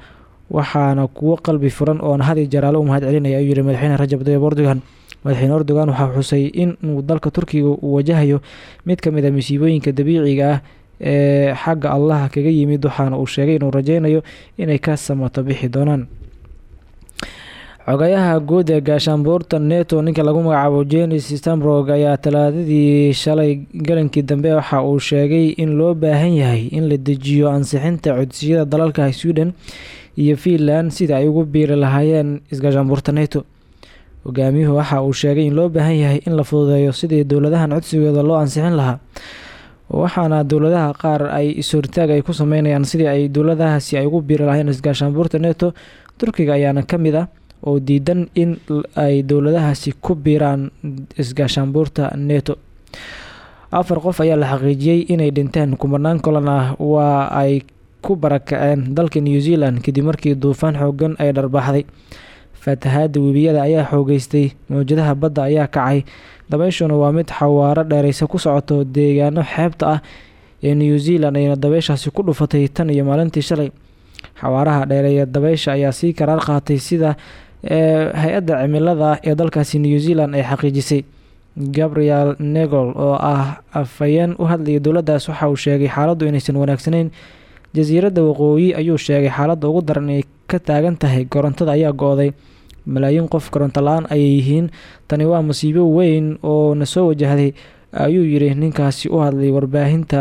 A: Waxaana kuwo qalbi furan oona hadi jaraale u mahad celinaya ayuu yihi madaxweyne rajab tayyib erdogan madaxweyne erdogan waxaa xusay in uu dalka turkiga uu wajahayo mid ka mid a masiibooyinka dabiiciga ah ee xagga allaha kaga yimid waxaana uu sheegay inuu rajeynayo inay ka samato bixi doonaan. Xogayaha guud ee gaashaanbuurta neto ninka lagu magacaabo jenis stambrog ayaa talaadadii shalay galankii dambe waxa uu sheegay in loo baahan yahay in la dejiyo ansixinta codsiyada dalalka sweden iyo finland sida ay ugu biiri lahaayeen isgaashaanbuurta neto hogaamiyuhu waxa uu sheegay in loo baahan yahay in la fududeeyo sidii dowladahan codsigooda loo ansixin lahaa. Waxaana dowladaha qaar ay is-hortaag ay ku sameynayaan sidii ay dowladahaasi ay ugu biiri lahaayeen isgaashaanbuurta neto. Turkiga ayaana ka mid ah oo diidan in ay dowladahaasi ku biiraan isgaashaanbuurta neto. Afar qof ayaa la xaqiijiyey inay dhinteen kumanaan kolan ah waa ay ku barakaceen dalka new zealand kadib markii duufaan xoogan ay dharbaaxday fatahaada webiyada ayaa xoogeystay. Mawjadaha badda ayaa kacay. Dabayshuna waa mid xawaaro dheereysa ku socoto deegaano xeebta ah ee new zealand ayna dabeyshaasi ku dhufatay tan iyo maalintii shalay. Xawaaraha dheereeya dabeysha ayaa sii karaar qaatay sida hay'adda cimilada ee dalkaasi new zealand ay xaqiijisay. Gabriel negol oo ah afhayeen u hadlayay dowladdaas waxa uu sheegay xaaladdu inaysan wanaagsanayn. Jasiiradda waqooyi ayuu sheegay xaaladda ugu daran inay ka taagan tahay korontada ayaa go-day malaayiin qof koronto la'aan yihiin tani waa masiibo weyn oo na soo wajahday ayuu yidhi ninkaasi u hadlayay warbaahinta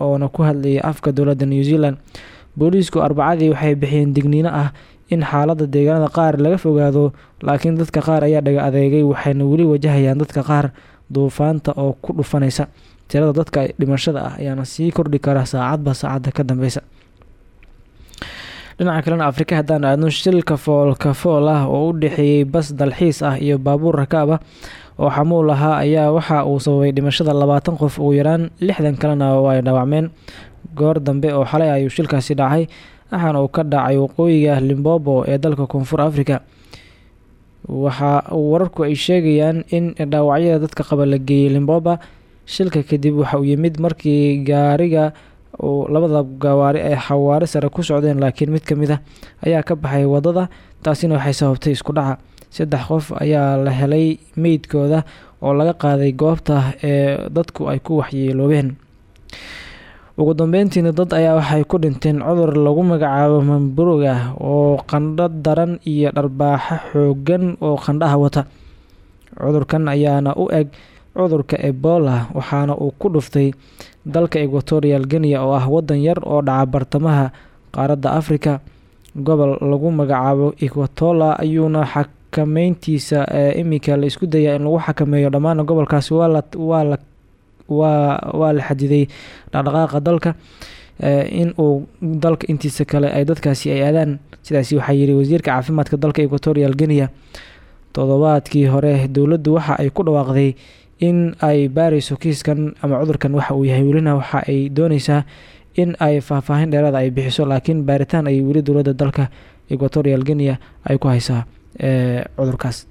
A: oona ku hadlayay afka dowladda new zealand. Booliisku arbacadii waxay bixiyeen digniino ah in xaaladda deegaanada qaar laga fogaado laakiin dadka qaar ayaa dhaga adeegay waxayna weli wajahayaan dadka qaar duufaanta oo ku dhufanaysa. Tirada dadka dhimashada ah ayaana sii kordhi kara saacadba saacadda ka dambeysa dhinaca kalena afrika haddaan aadno shilka foolkafool ah oo u dhexeeyey bas dalxiis ah iyo baabuur rakaab ah oo xamuul ahaa ayaa waxa uu sababay dhimashada labaatan qof ugu yaraan lixdan kalena oo ay dhaawacmeen. Goor dambe oo xalay ayuu shilkaasi dhacay waxaana uu ka dhacay waqooyiga limbobo ee dalka koonfur africa waxa wararku ay sheegayaan in dhaawacyada dadka qaba la geeyey limboba shilka kadib waxa uu yimid markii gaariga uu labada gawaari ay xawaari sare ku socdeen laakiin mid ka mid ah ayaa ka baxay waddada taasina waxay sababtay isku dhaca. Saddex qof ayaa la helay meydkooda oo laga qaaday goobta ee dadku ay ku waxyeeloobeen. Ugu dambeyntiina dad ayaa waxay ku dhinteen cudur lagu magacaabo mamburuga oo qandho daran iyo dharbaaxo xoogan oo qandhaha wata. Cudurkan ayaana u eg cudurka ebola waxaana uu ku dhuftay dalka equatorial guinea oo ah wadan yar oo dhaca bartamaha qaaradda africa gobol lagu magacaabo equatola ayuuna xakameyntiisa iminka la isku dayaa in lagu xakameeyo dhammaan gobolkaasi waa la xadiday dhaqdhaqaaqa dalka in uu dalka intiisa kale ay dadkaasi ay aadaan. Sidaasi waxaa yiri wasiirka caafimaadka dalka equatorial guinea. Toddobaadkii hore dowladdu waxa ay ku dhawaaqday in ay baarayso kiiskan ama cudurkan waxa uu yahay welina waxa ay dooneysaa in ay faahfaahin dheeraada ay bixiso laakiin baaritaan ay weli dowladda dalka equatorial guinea ay ku haysaa cudurkaas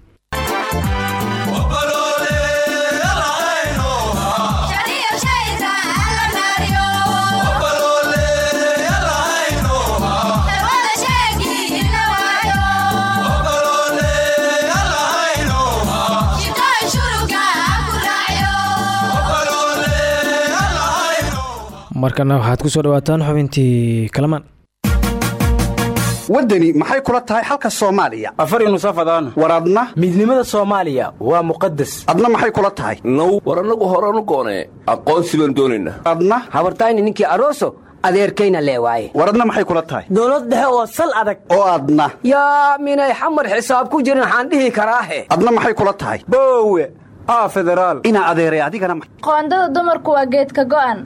A: markana waxaad ku soo dhawaataan xubintii kalamaan.
C: Waddani maxay kula tahay xalka soomaaliya?
F: Afari nusafadaan
C: war adna?
N: Midnimada soomaaliya waa muqadas
C: adna maxay kula tahay?
E: Now war annagu horanu goonee aqoonsi baan doonaynaa
C: adna?
N: Habartayni ninkii aroso adeerkayna lee waaye.
C: War adna maxay kula tahay?
N: Dowlad dhexe oo sal adag.
C: Oo adna.
N: Yaa minay xamar xisaab ku jirin waxaan dhihi karaahe
C: adna maxay kula tahay?
F: Boowe aa federaal.
C: Inaa adeeray adigana
O: qoondada dumarku waa geedka go'an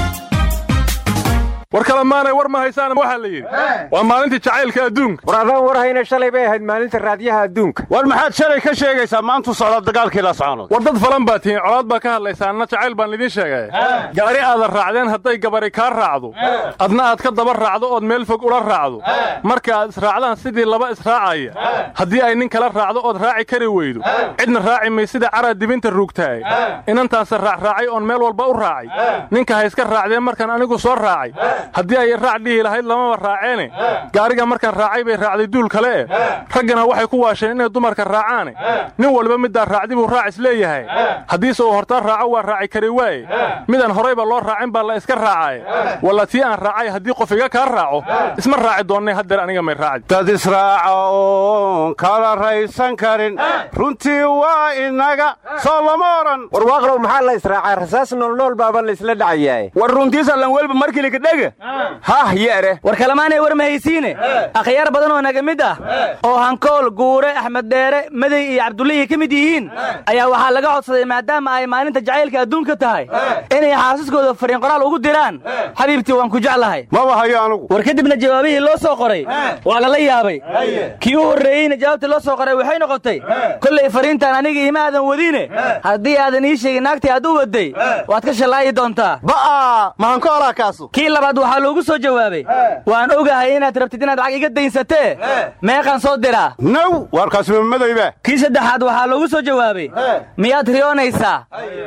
P: war kale maanay war ma haysaan waxaa la yidhi? Waa maalintii jacaylka adduunka.
F: War adaan war hayna shalay bay ahayd maalinta raadiyaha adduunka.
P: War maxaad shalay ka sheegaysaa? Maantu socda dagaalkii laascaanood war dad falan baa tihiin colaad baa ka hadlaysaanna jacayl baan idiin sheegay. Gaari aadan raacdeen hadday gabari kaa raacdo. Adna aad ka daba raacdo ood meel fog ula raacdo. Marka aad israacdaan sidii laba israacaya haddii ay nin kala raacdo ood raaci kari weydo. Cidna raaci may sida caraa dibinta ruugtaay inantaanse raacraacay oon meel walba u raacay. Ninka ha iska raacdeen markaan anigu soo raacay haddii ay raac dhihi lahayd lamaba raaceene. Gaariga markaan raacay bay raacday duul kale. E raggana waxay ku waasheen inay dumarka raacaane. Nin walba middaa raacdi buu raac is leeyahay. Haddiise uu hortaa raaco waa raaci kari waaye. Midaan horayba loo raacin baa la iska raacaye walla tii aan raacay haddii qof iga kaa raaco isma raaci doonnay haddeer aniga may raaci
F: dad israaca oon kala raysan karin runtii waa inaga soo lama odhan warwaaqlow maxaa la israacay? Rasaas noolnool baaba laysla dhacayaa
Q: war runtiisallan welba markilikadhega hah yeere
N: war kalemaanay war mahaysiine. Akhyaar badan oo naga mid ah oo hankool guure axmed dheere madey iyo cabdullihii ka mid yihiin ayaa waxaa laga codsaday maadaama ay maalinta jacaylka adduunka tahay inay xaasiskooda fariin qoraal ugu diraan. Xabiibtii waan ku jeclahay.
F: Maba hayo anugu.
N: War kadibna jawaabihii loo soo qoray waa lala yaabay. Kii u horreeyeyna jawaabtii loo soo qoray waxay noqotay kollay fariintaan aniga ima aadan wadine. Haddii aadan ii sheegin naagtii aad u waday waad ka shallaayi doontaa.
C: Ba'a mahankoolaa kaasu.
N: Kii labaad waxaa loogu soo jawaabay. Waan ogahay inaad rabtid inaad lacag iga daynsatee meeqaan soo diraa
F: naw waarkaasmamamadayba
N: kii saddexaad waxaa loogu soo jawaabay. Miyaad riyoonaysaa?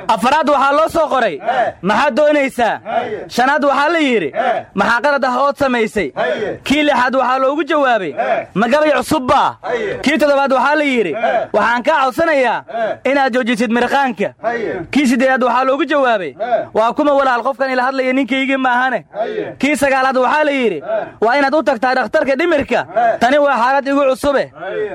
N: Afaraad waxaa loo soo qoray. Maxaad doonaysaa shanaad waxaa la yidhi maxaa qalad ah ood samaysay? Kii lixaad waxaa loogu jawaabay magabay cusubbaa kii toddobaad waxaa la yidhi waxaan kaa codsanayaa inaad joojisid mirqaanka. Kii siddeedaad waxaa loogu jawaabay waa kuma walaal qofkan ila hadlaya ninkaygii maahane kii sagaalaad waxaa la yidhi waa inaad u tagtaa dhakhtarka dhimirka tani waa xaalad igu cusube.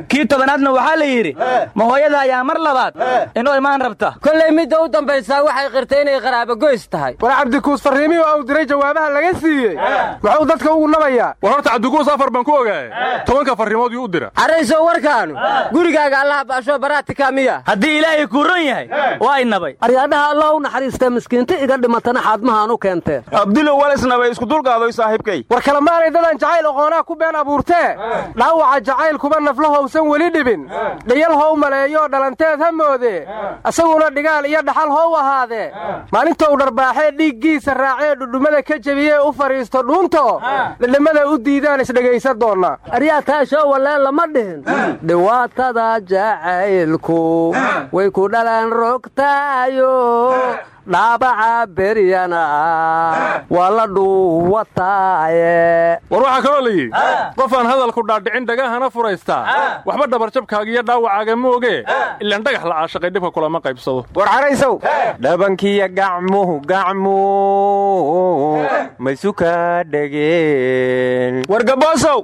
N: Kii tobanaadna waxaa la yidhi ma hooyada ayaa mar labaad inuu imaan rabta.
R: Kolley midda u dambaysaa waxay qirtay inay qaraabogoys tahay.
S: War cabdikuus farriimihii ou diray jawaabaha laga siiyey. Muxuu dadka ugu nabayaa.
P: War horta cabdikuus afar baan ku ogaaye tobanka farriimood yuu u dira.
R: Carraysow warkaanu. Gurigaaga allaha baasho baraatika miya.
N: Haddii ilaahay kuu ron yahay waa inabay
R: aryaadhaha allah u naxariistee miskiinta iga dhimatana xaadmahaan u keenteen
Q: abdulow walisnabay isku dulqaadoy saaxiibkay.
S: War kalemaanay dadaan jacayl aqoonaa ku been abuurtee? Dhaawaca jacaylkuba naflahowsan weli dhibin. Dhayal how maleeyoo dhalanteed ha moodee. Isaguna dhigaal iyo dhaxal how ahaadee. Maalintou dharbaaxee dhiiggiisa raacee dhudhummada ka jebiyee u fadhiisto dhuunto. Dhidhimmada u diidaan isdhegaysan doonnaa
R: aryaa taashoo wallee lama dhihin. Dhibaatada jacaylku way ku dhalan rogtaayo dhaabaca beryana waa la dhuuwataaye
P: war waxaa kaloo la yidhi qofaan hadalku dhaadhicin dhagahana furaystaa waxba dhabarjabkaaga iyo dhaawacaaga moogee ilaan dhagax la caashaqay dhibka kulama qaybsado.
F: War caraysow dhabankiya gacmuhu gacmu maysu kaa dhegeen.
Q: War gaboosow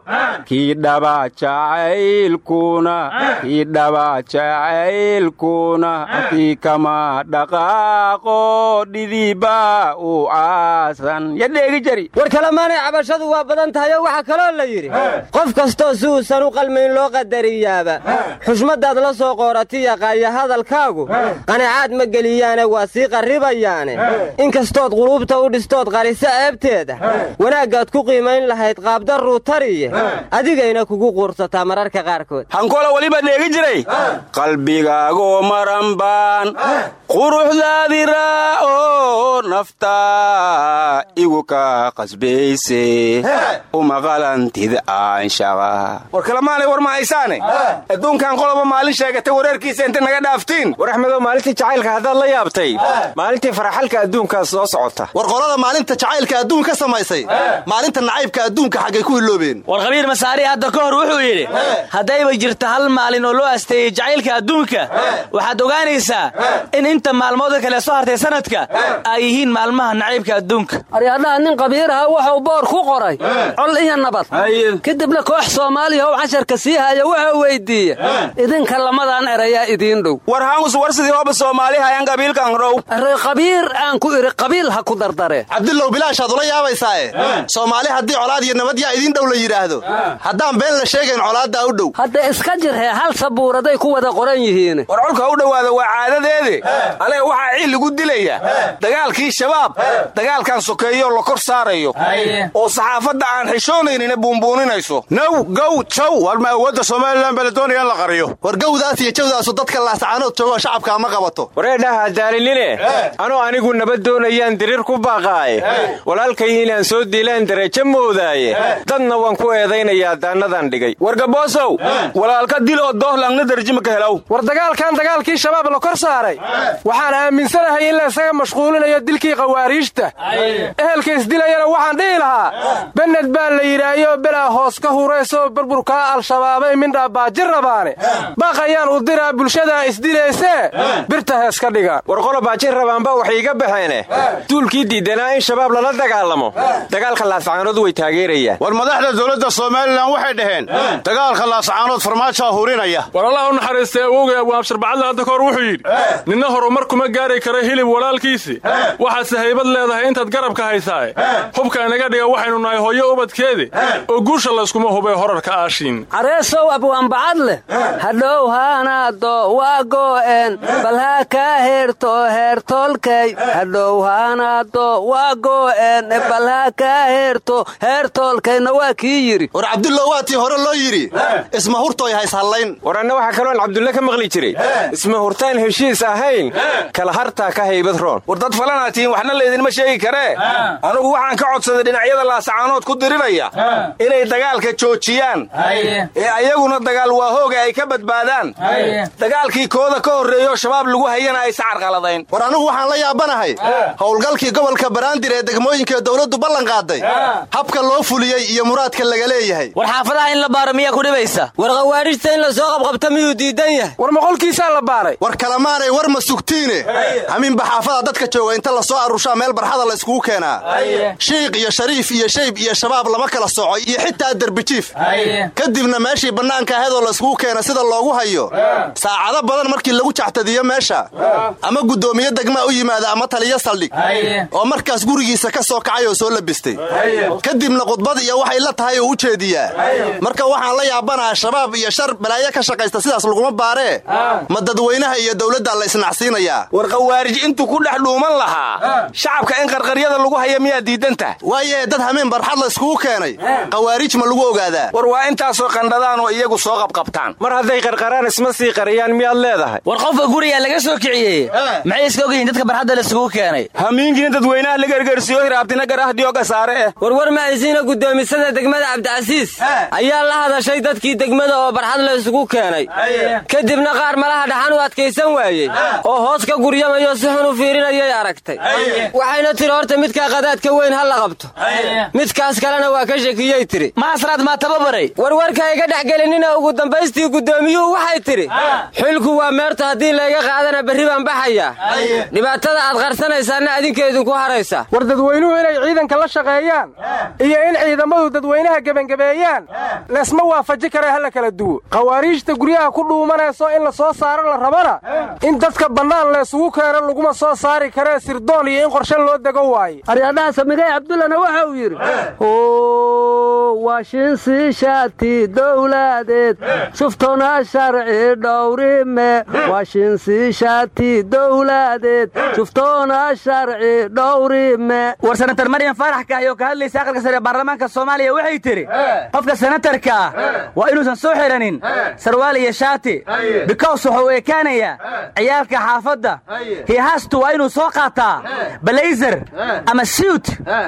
F: kii dhaba jacaylkuna kii dhaba jacaylkuna kii kama dhaqaaqo dhidiba u aasan. Ya dheegi jari.
R: War kalemaanay cabashadu waa badan tahayoo waxaa kaloo la yidhi. Qof kastoo si uusan u qalmayn loo qadariyaaba xushmaddaad la soo qooratiya qaaya hadalkaagu. Qanacaad ma geliyaane waa sii qarribayaane. Inkastood quluubta u dhistood qariso eebteeda. Wanaaggaad ku qiimayn lahayd qaabdarruu tariye adigayna kugu quursataa mararka qaarkood.
Q: Hankola weliba dheegi jiray. Qalbigaagoo maran baan raa'oo naftaa igu ka qasbayse uma qalantid aanshaqa war kalemaanay war ma haysaane? Adduunkan qoloba maalin sheegatay wareerkiisa inta naga dhaaftiin?
F: War axmedow maalintii jacaylka haddaad la yaabtay. Maalintii faraxalka adduunkaas soo socota.
G: War qolada maalinta jacaylka adduun ka samaysay maalinta nacaybka adduunka xaggay ku iloobeen
N: war khabiir masaari hadda ka hor wuxuu yidhi haddayba jirta hal maalin oo loo asteeyey jacaylka adduunka waxaad ogaanaysaa in inta maalmooda kale soo hartay sanadka ay yihiin maalmaha nacaybka adduunka.
R: Aryaadhaha nin qabiiraha wuxuu boor ku qoray. Col iyo nabad. Kadibna koox soomaaliya oo casharka sii haya wuxuu weyddiiye idinka lamadan erayaa idiin dhow.
Q: War haangus war sidii hooba soomaali hayan qabiilkan row.
R: Array qabiir aan ku idhi qabiil ha ku dardare.
G: Cabdillow bilaashaad ula yaabaysaae soomaali haddii colaad iyo nabad yaa idiin dhow la yidhaahdo. Haddaan been la sheegayn colaaddaa u dhow.
R: Hadda iska jirhee hal sabuuraday ku wada qoran yihiin
Q: war colka u dhowaada waa caadadeede. Aniga waxaa ciil igu dilaya dagaalkii shabaab. Dagaalkan sokeeyo la kor saarayo. Oo saxaafadda aan xishoonaynin buunbuuninayso
F: now gow jow war ma awoodda somalilan baa la doonaya in la qariyo.
G: War gowdaas iyo jawdaasu dadka laasacaanood joogoo shacabkaa ma qabato.
F: Wareedhaha daalinine. Anuu anigu nabad doonayaan diriir ku baaqaaye. Walaalkay inaan soo diilaan darajo moodaaye dadna waan ku eedaynayaa daannadan dhigay.
Q: War gaboosow walaalka dil oo doohlangna darjima ka helaw.
S: War dagaalkan dagaalkii shabaab la kor saaray. Waxaan aaminsanahay in isaga mashquulinayo dilkii khawaariijta. Ehelka isdilayana waxaan dhihi lahaa bened baa la yidhaayo belaa hoos ka huraysoo burburkaa al-shabaabay mindhaa baajir rabaane. Baaq ayaan u diraa bulshadaa isdilaysee birta hees ka dhigaan
F: war qola baajir rabaanba waxay iga baxeene duulkii diidanaa in shabaab lala dagaalamo. Dagaalka laascaanood way taageerayaan
T: war madaxda dowladda somalilan waxay dhaheen dagaalka laascaanood farmaajaa hurinaya.
P: War allah u naxariistay awowgay abwaabsharbacadle hadda kahor wuxuu yidhi ninna horumar kuma gaari kara hilib walaalkiisi. Waxaadse haybad leedahay intaad garabka haysaae hubka inaga dhiga waxaynu nahay hooyo ubadkeedi. Oo guusha layskuma hubay horarka aashiin.
R: Careesow abwaanbacad leh. Hadhow haanaado waa goo'een bal haa kaa heerto heertoolkay. Hadhow haanaado waa goo'een bal haa kaa heerto heertoolkayna waa kii yidhi
G: war cabdullow waa tii hore loo yidhi isma hurtooy hayshallayn
F: war anna waxaa kaloon cabdulle ka maqli jiray. Isma hurtaan heshiis ahayn. Kala hartaa ka haybad roon
Q: war dad falanaa tihiin waxna laydinma sheegi karee anugu waxaan ka codsaday dhinacyada laasacaanood ku diriraya. Inay dagaalka joojiyaan. Ee ayaguna dagaal waa hooga ay ka badbaadaan. Dagaalkii kooda ka horreeyo shabaab lagu hayana ay sacar qaladayn.
G: War anigu waxaan la yaabanahay howlgalkii gobolka baraandir ee degmooyinka dowladdu ballan qaaday. Habka loo fuliyey iyo muraadka laga leeyahay.
N: War xaafadaha in la baaro miyaa ku dhibaysa?
R: War khawaadhijta in la soo qabqabta miyuu diidan yahay?
S: War maqolkiisaa la baaray.
G: War kalamaanay war ma sugta bogtiine haminba xaafada dadka jooga inta la soo arushaa meel barxada la iskugu keenaa. Shiiq iyo shariif iyo shayb iyo shabaab lama kala soco iyo xitaa derbijiif kadibna meeshii bannaanka ahaydoo la iskugu keena sida loogu hayo. Saacado badan markii lagu jactadiyo meesha. Ama guddoomiye degmaa u yimaada ama taliyo saldhig oo markaas gurigiisa ka soo kacay oo soo labistay. Kadibna khudbad iyo waxay la tahay oo u jeediyaa. Marka waxaan la yaabanaha shabaab iyo shar balaayo ka shaqaysta sidaas laguma baaree ma dadweynaha iyo dowladda la isnacsiinayaa
Q: intuu ku dhex dhuuman lahaa. Shacabka in qarqaryada lagu haya miyaa diidantah
G: waaye dad hameen barxad la iskugu keenay. Khawaarij ma lagu ogaadaa.
Q: War waa intaasoo qandhadaan oo iyagu soo qabqabtaan.
R: Mar hadday qarqaraan isma sii qariyaan miyaad leedahay.
N: War qofka guriga laga soo kiciyey maxay iska ogyihiin dadka barxadda laisugu keenay?
Q: Hamiinkiina dadweynaha la gargarsiiyo hiraabtina garahdiyoga saare eh.
R: Warwar mahaysiina guddoomisada degmada cabdicasiis ayaa la hadashay dadkii degmada oo barxad la isugu keenay. Kadibna qaar malaha dhaxan u adkaysan waayey oo hoos ka guryamayo si xun u fiirinayay aragtay. Waxayna tiri horta midkaa qadaadka weyn ha la qabto. Midkaas kalena waa ka shakiyey tiri
N: maasraad maa tababaray.
R: Warwarka iga dhex gelinina ugu dambaystii guddoomiyuhu waxay tidhi xilku waa meerta haddii layga qaadana berri baan baxayaa. Dhibaatada aad qarsanaysaanna adinka idinku haraysa.
S: War dadweynuhu inay ciidanka la shaqeeyaan iyo in ciidamadu dadweynaha gebangabeeyaan laysma waafaji kare ha la kala duwo. Khawaariijta guryaha ku dhuumanayso in la soo saaro la rabana. In dadka bannaan laysugu keeno laguma soo saari karee sirdoon iyo in qorshe loo dego waaye.
U: Aryadhaha samigay cabdullana waxa uu yidhi washinsi shati dowladeed shuftona sharci dhowrime washinsi shati dowladeed shuftona sharci dhowrime
N: war senatar maryam faarax kaayoo ka hadlaysa aqalka sare baarlamaanka soomaaliya waxay tidhi qofka senatarka ah waa inuusan soo xidhanin sarwaal iyo shaati bikows wuxuu ekaanayaa ciyaalka xaafadda hihastu waa inuu soo qaataa balayzer ama siut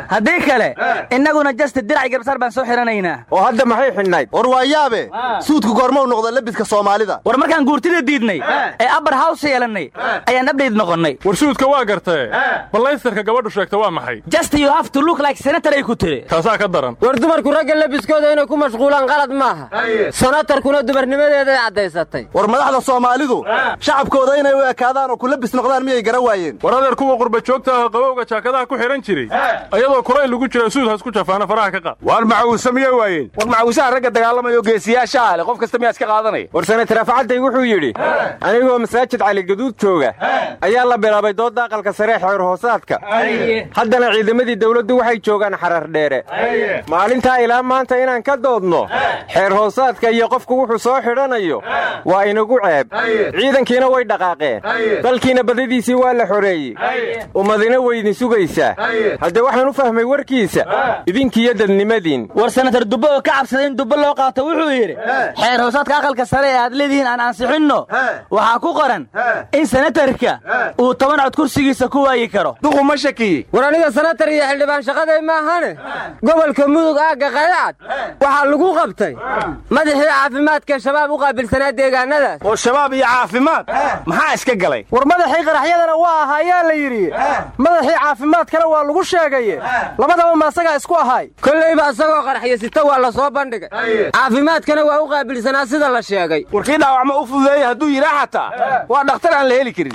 N: haddii kale innaguna jasta dirac gabsar baan soo xidhanaynaa
R: oo hadda maxay xidhnayd?
G: War waa yaabe suudku goormau noqda labiska soomaalida.
N: War markaan guurtida diidnay ee abar haws yeelannay ayaan abdhayd noqonnay.
P: War suudka waa gartee. Balaysarka gabadhu sheegta waa maxay?
N: Just you have to look like senator ay ku tiri.
P: Taasaa ka daran.
R: War dumarku ragga labiskooda inay ku mashquulaan qalad maaha. Sanatarkuna dumarnimadeeday caddaysatay.
G: War madaxda soomaalidu shacabkooda inay u ekaadaan oo ku labis noqdaan miyay garan waayeen.
P: War adeer kuwa qurba joogta ah qabowga jaakadaha ku xidhan jiray. Ayadoo kulayl lagu jira suud hasku jafaana faraha ka qaad.
F: Waar macawiisa miyay waayeen?
Q: War macawisaha ragga dagaalamayo geesiyaasha ale qof kasta miyaa iska qaadanaya
R: war senatar afcadday wuxuu yidhi anigoo masaajid caligaduud jooga ayaa la bilaabay doodda aqalka saree xeer hoosaadka. Haddana ciidamadii dawladdu waxay joogaan xarar dheere. Maalintaa ilaa maanta inaan ka doodno xeer hoosaadka iyo qofku wuxuu soo xidhanayo waa inagu ceeb. Ciidankiina way dhaqaaqeen. Dalkiina badadiisii waa la xoreeyey ummadina weydin sugaysaa haddee waxaan u fahmay warkiisa idinkiiyo dadnimadiin.
N: War senatar dubbo oo ka cabsaday in dubbo loo qaato wuxuu yidhi xeer hoosaadka aqalka sare ee aad leedihiin aan ansixinno waxaa ku qoran in senatarka uu toban cod kursigiisa ku waayi karo.
Q: Duqu ma shakiye
R: war aniga senatar iyo xildhibaan shaqaday maahane? Gobolka mudug aagga qayacad waxaa lagu qabtay madaxii caafimaadka shabaab u qaabilsanaa deegaanadaas.
Q: Oo shabaab iyo caafimaad. Maxaa iska galay?
S: War madaxii qaraxyadana waa ahaa ayaa la yidhi. Madaxii caafimaadkana waa lagu sheegaye labadaba ma asagaa isku ahaay
R: kollayba isagoo qaraxyo sita waa la soo bandhigay. Caafimaadkana waa u qaabilsanaa sida la sheegay.
Q: Warkii dhaawacma u fududeeya hadduu yidhaa xataa waa dhakhtar aan la heli karin.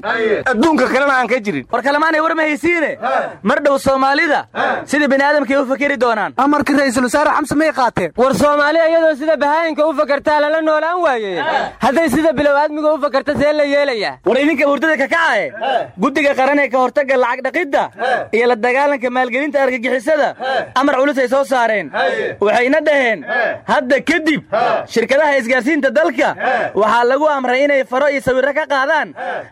Q: Adduunka kalena aan ka jirin.
N: War kalemaanay war ma haysiine? Mar dhow soomaalida sida bini'aadamkay u fakeri doonaan.
S: Amarkii ra'iisul wasaare xamse may qaateen
R: war soomaaliya iyadoo sida bahaayinka u fakartaa lala noolaan waaye hadday sida bilow aadmiga u fakarta see la yeelayaa.
N: War idinka hurdada ka kacaye guddiga qaran ee ka hortagga lacag dhaqidda iyo la dagaalanka maalgelinta argagixisada amar culus ay soo saareen. Waxayna dhaheen hadda kadib shirkadaha isgaarsiinta dalka waxaa lagu amray inay faro iyo sawirro ka qaadaan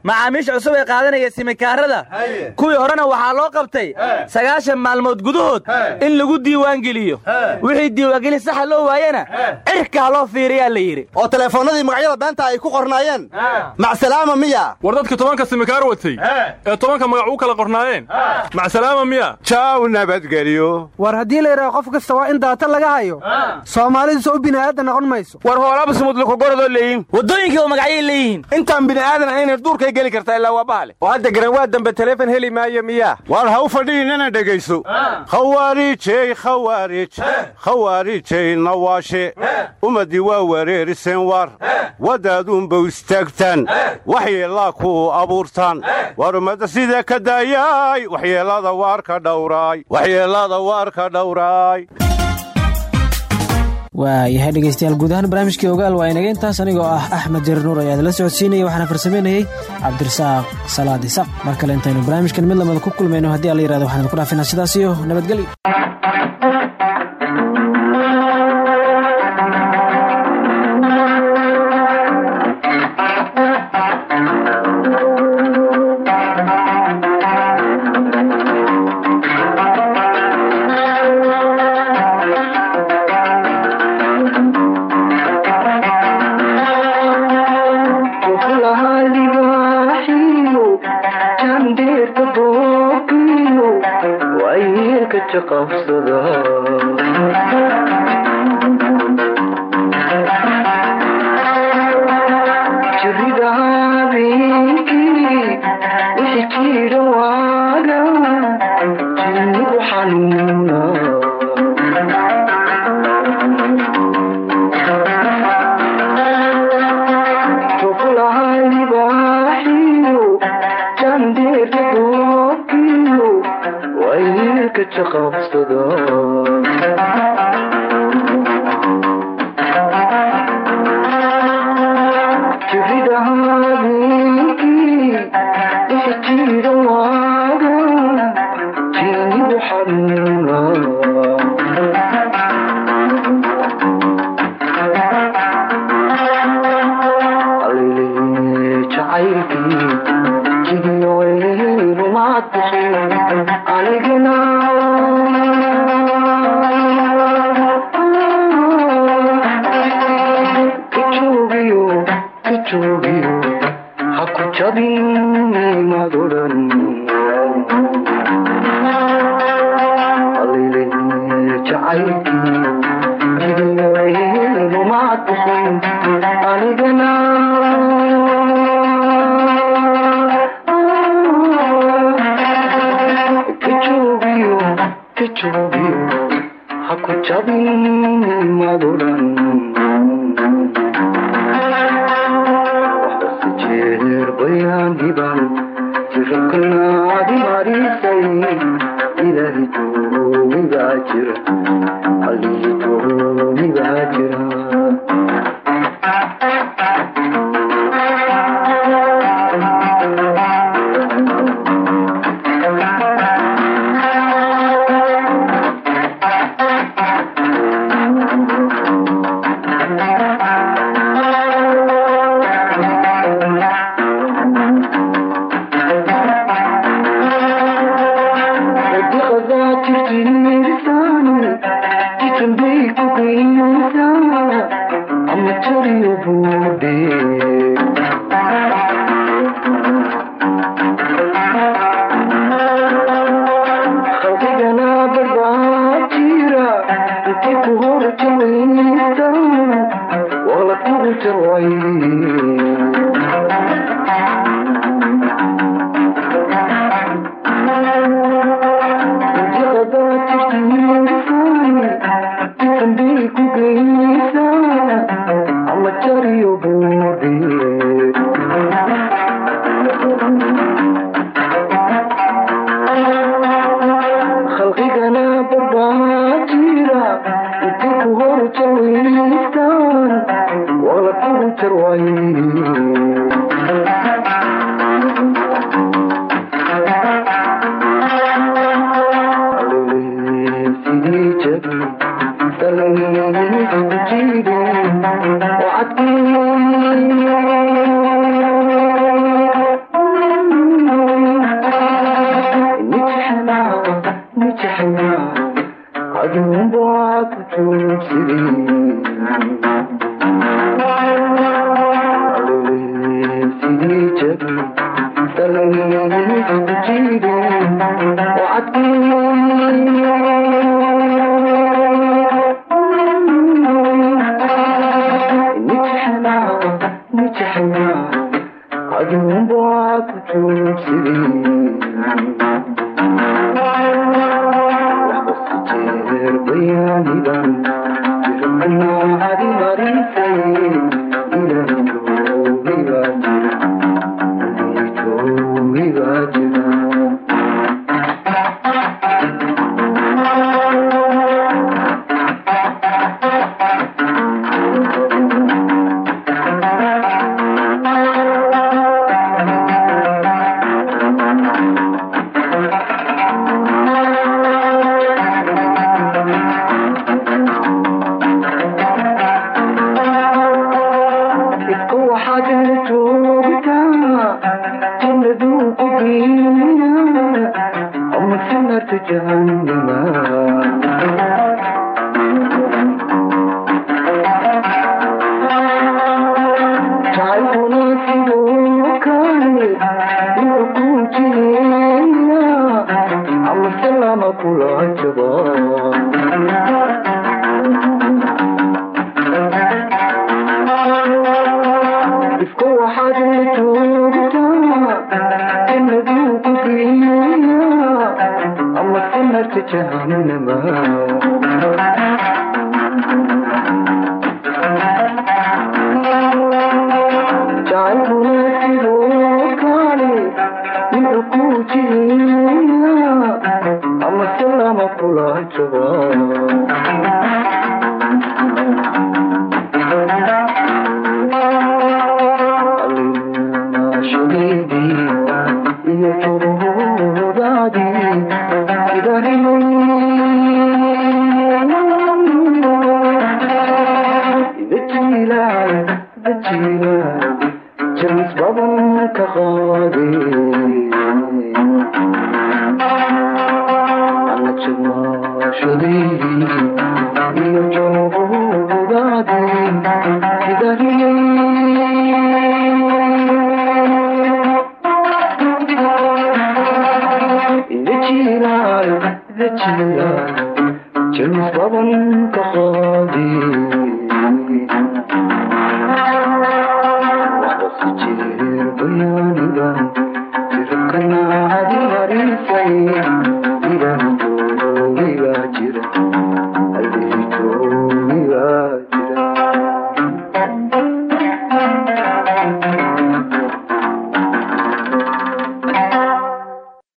N: macaamiisha cusub ee qaadanaya simikaarada. Kuwii horena waxaa loo qabtay sagaashan maalmood gudahood in lagu diiwaangeliyo. Wixii diiwaangelin saxa loo waayena cirka ha loo fiiriyaa la yidhi.
G: Oo teleefoonnadii magacyada beenta ay ku qornaayeen. Macsalaama miya.
P: War dadka tobanka simikaar watay ee tobanka magac u kala qornaayeen. Macsalaama miya.
F: Jaaw nabadgelyo
S: war haddii la yidhaha qof kasta waa in daata laga hayo. Soomaalidu soo bini'aadan noqon mayso.
Q: War hoolaba sumudlukogorodoo leeyihiin
N: waddooyinkii oo magacyay leeyihiin.
Q: Intaan bini'aadan ahayna duurkay geli kartaa ilaa waa bahale oo hadda garan waa dambe taleefon heli maayo miyaa
C: waar ha u fadhiinana dhegayso. Khawaarijey khawaarij khawaarijey nawaashe. Ummaddii waa wareeriseen waar waddaadunba istaagtaan. Waxyeellaa ku abuurtaan waar ummadda sida ka daayaay waxyeellada waar ka dhowraay waxyeellada waar ka dhowraay
V: waayahay dhegeystayaal guud ahaan barnaamijkii ogaal waa inaga intaas anigoo ah axmed jarir nuur ayaa idinla socodsiinaya waxaana farsamaynayey cabdirasaaq salaad isaq mar kale intaynu barnaamijkan mid lamada ku kulmayno haddii alla yiraahdo waxaan idinku dhaafinaa sidaas iyo nabadgelyo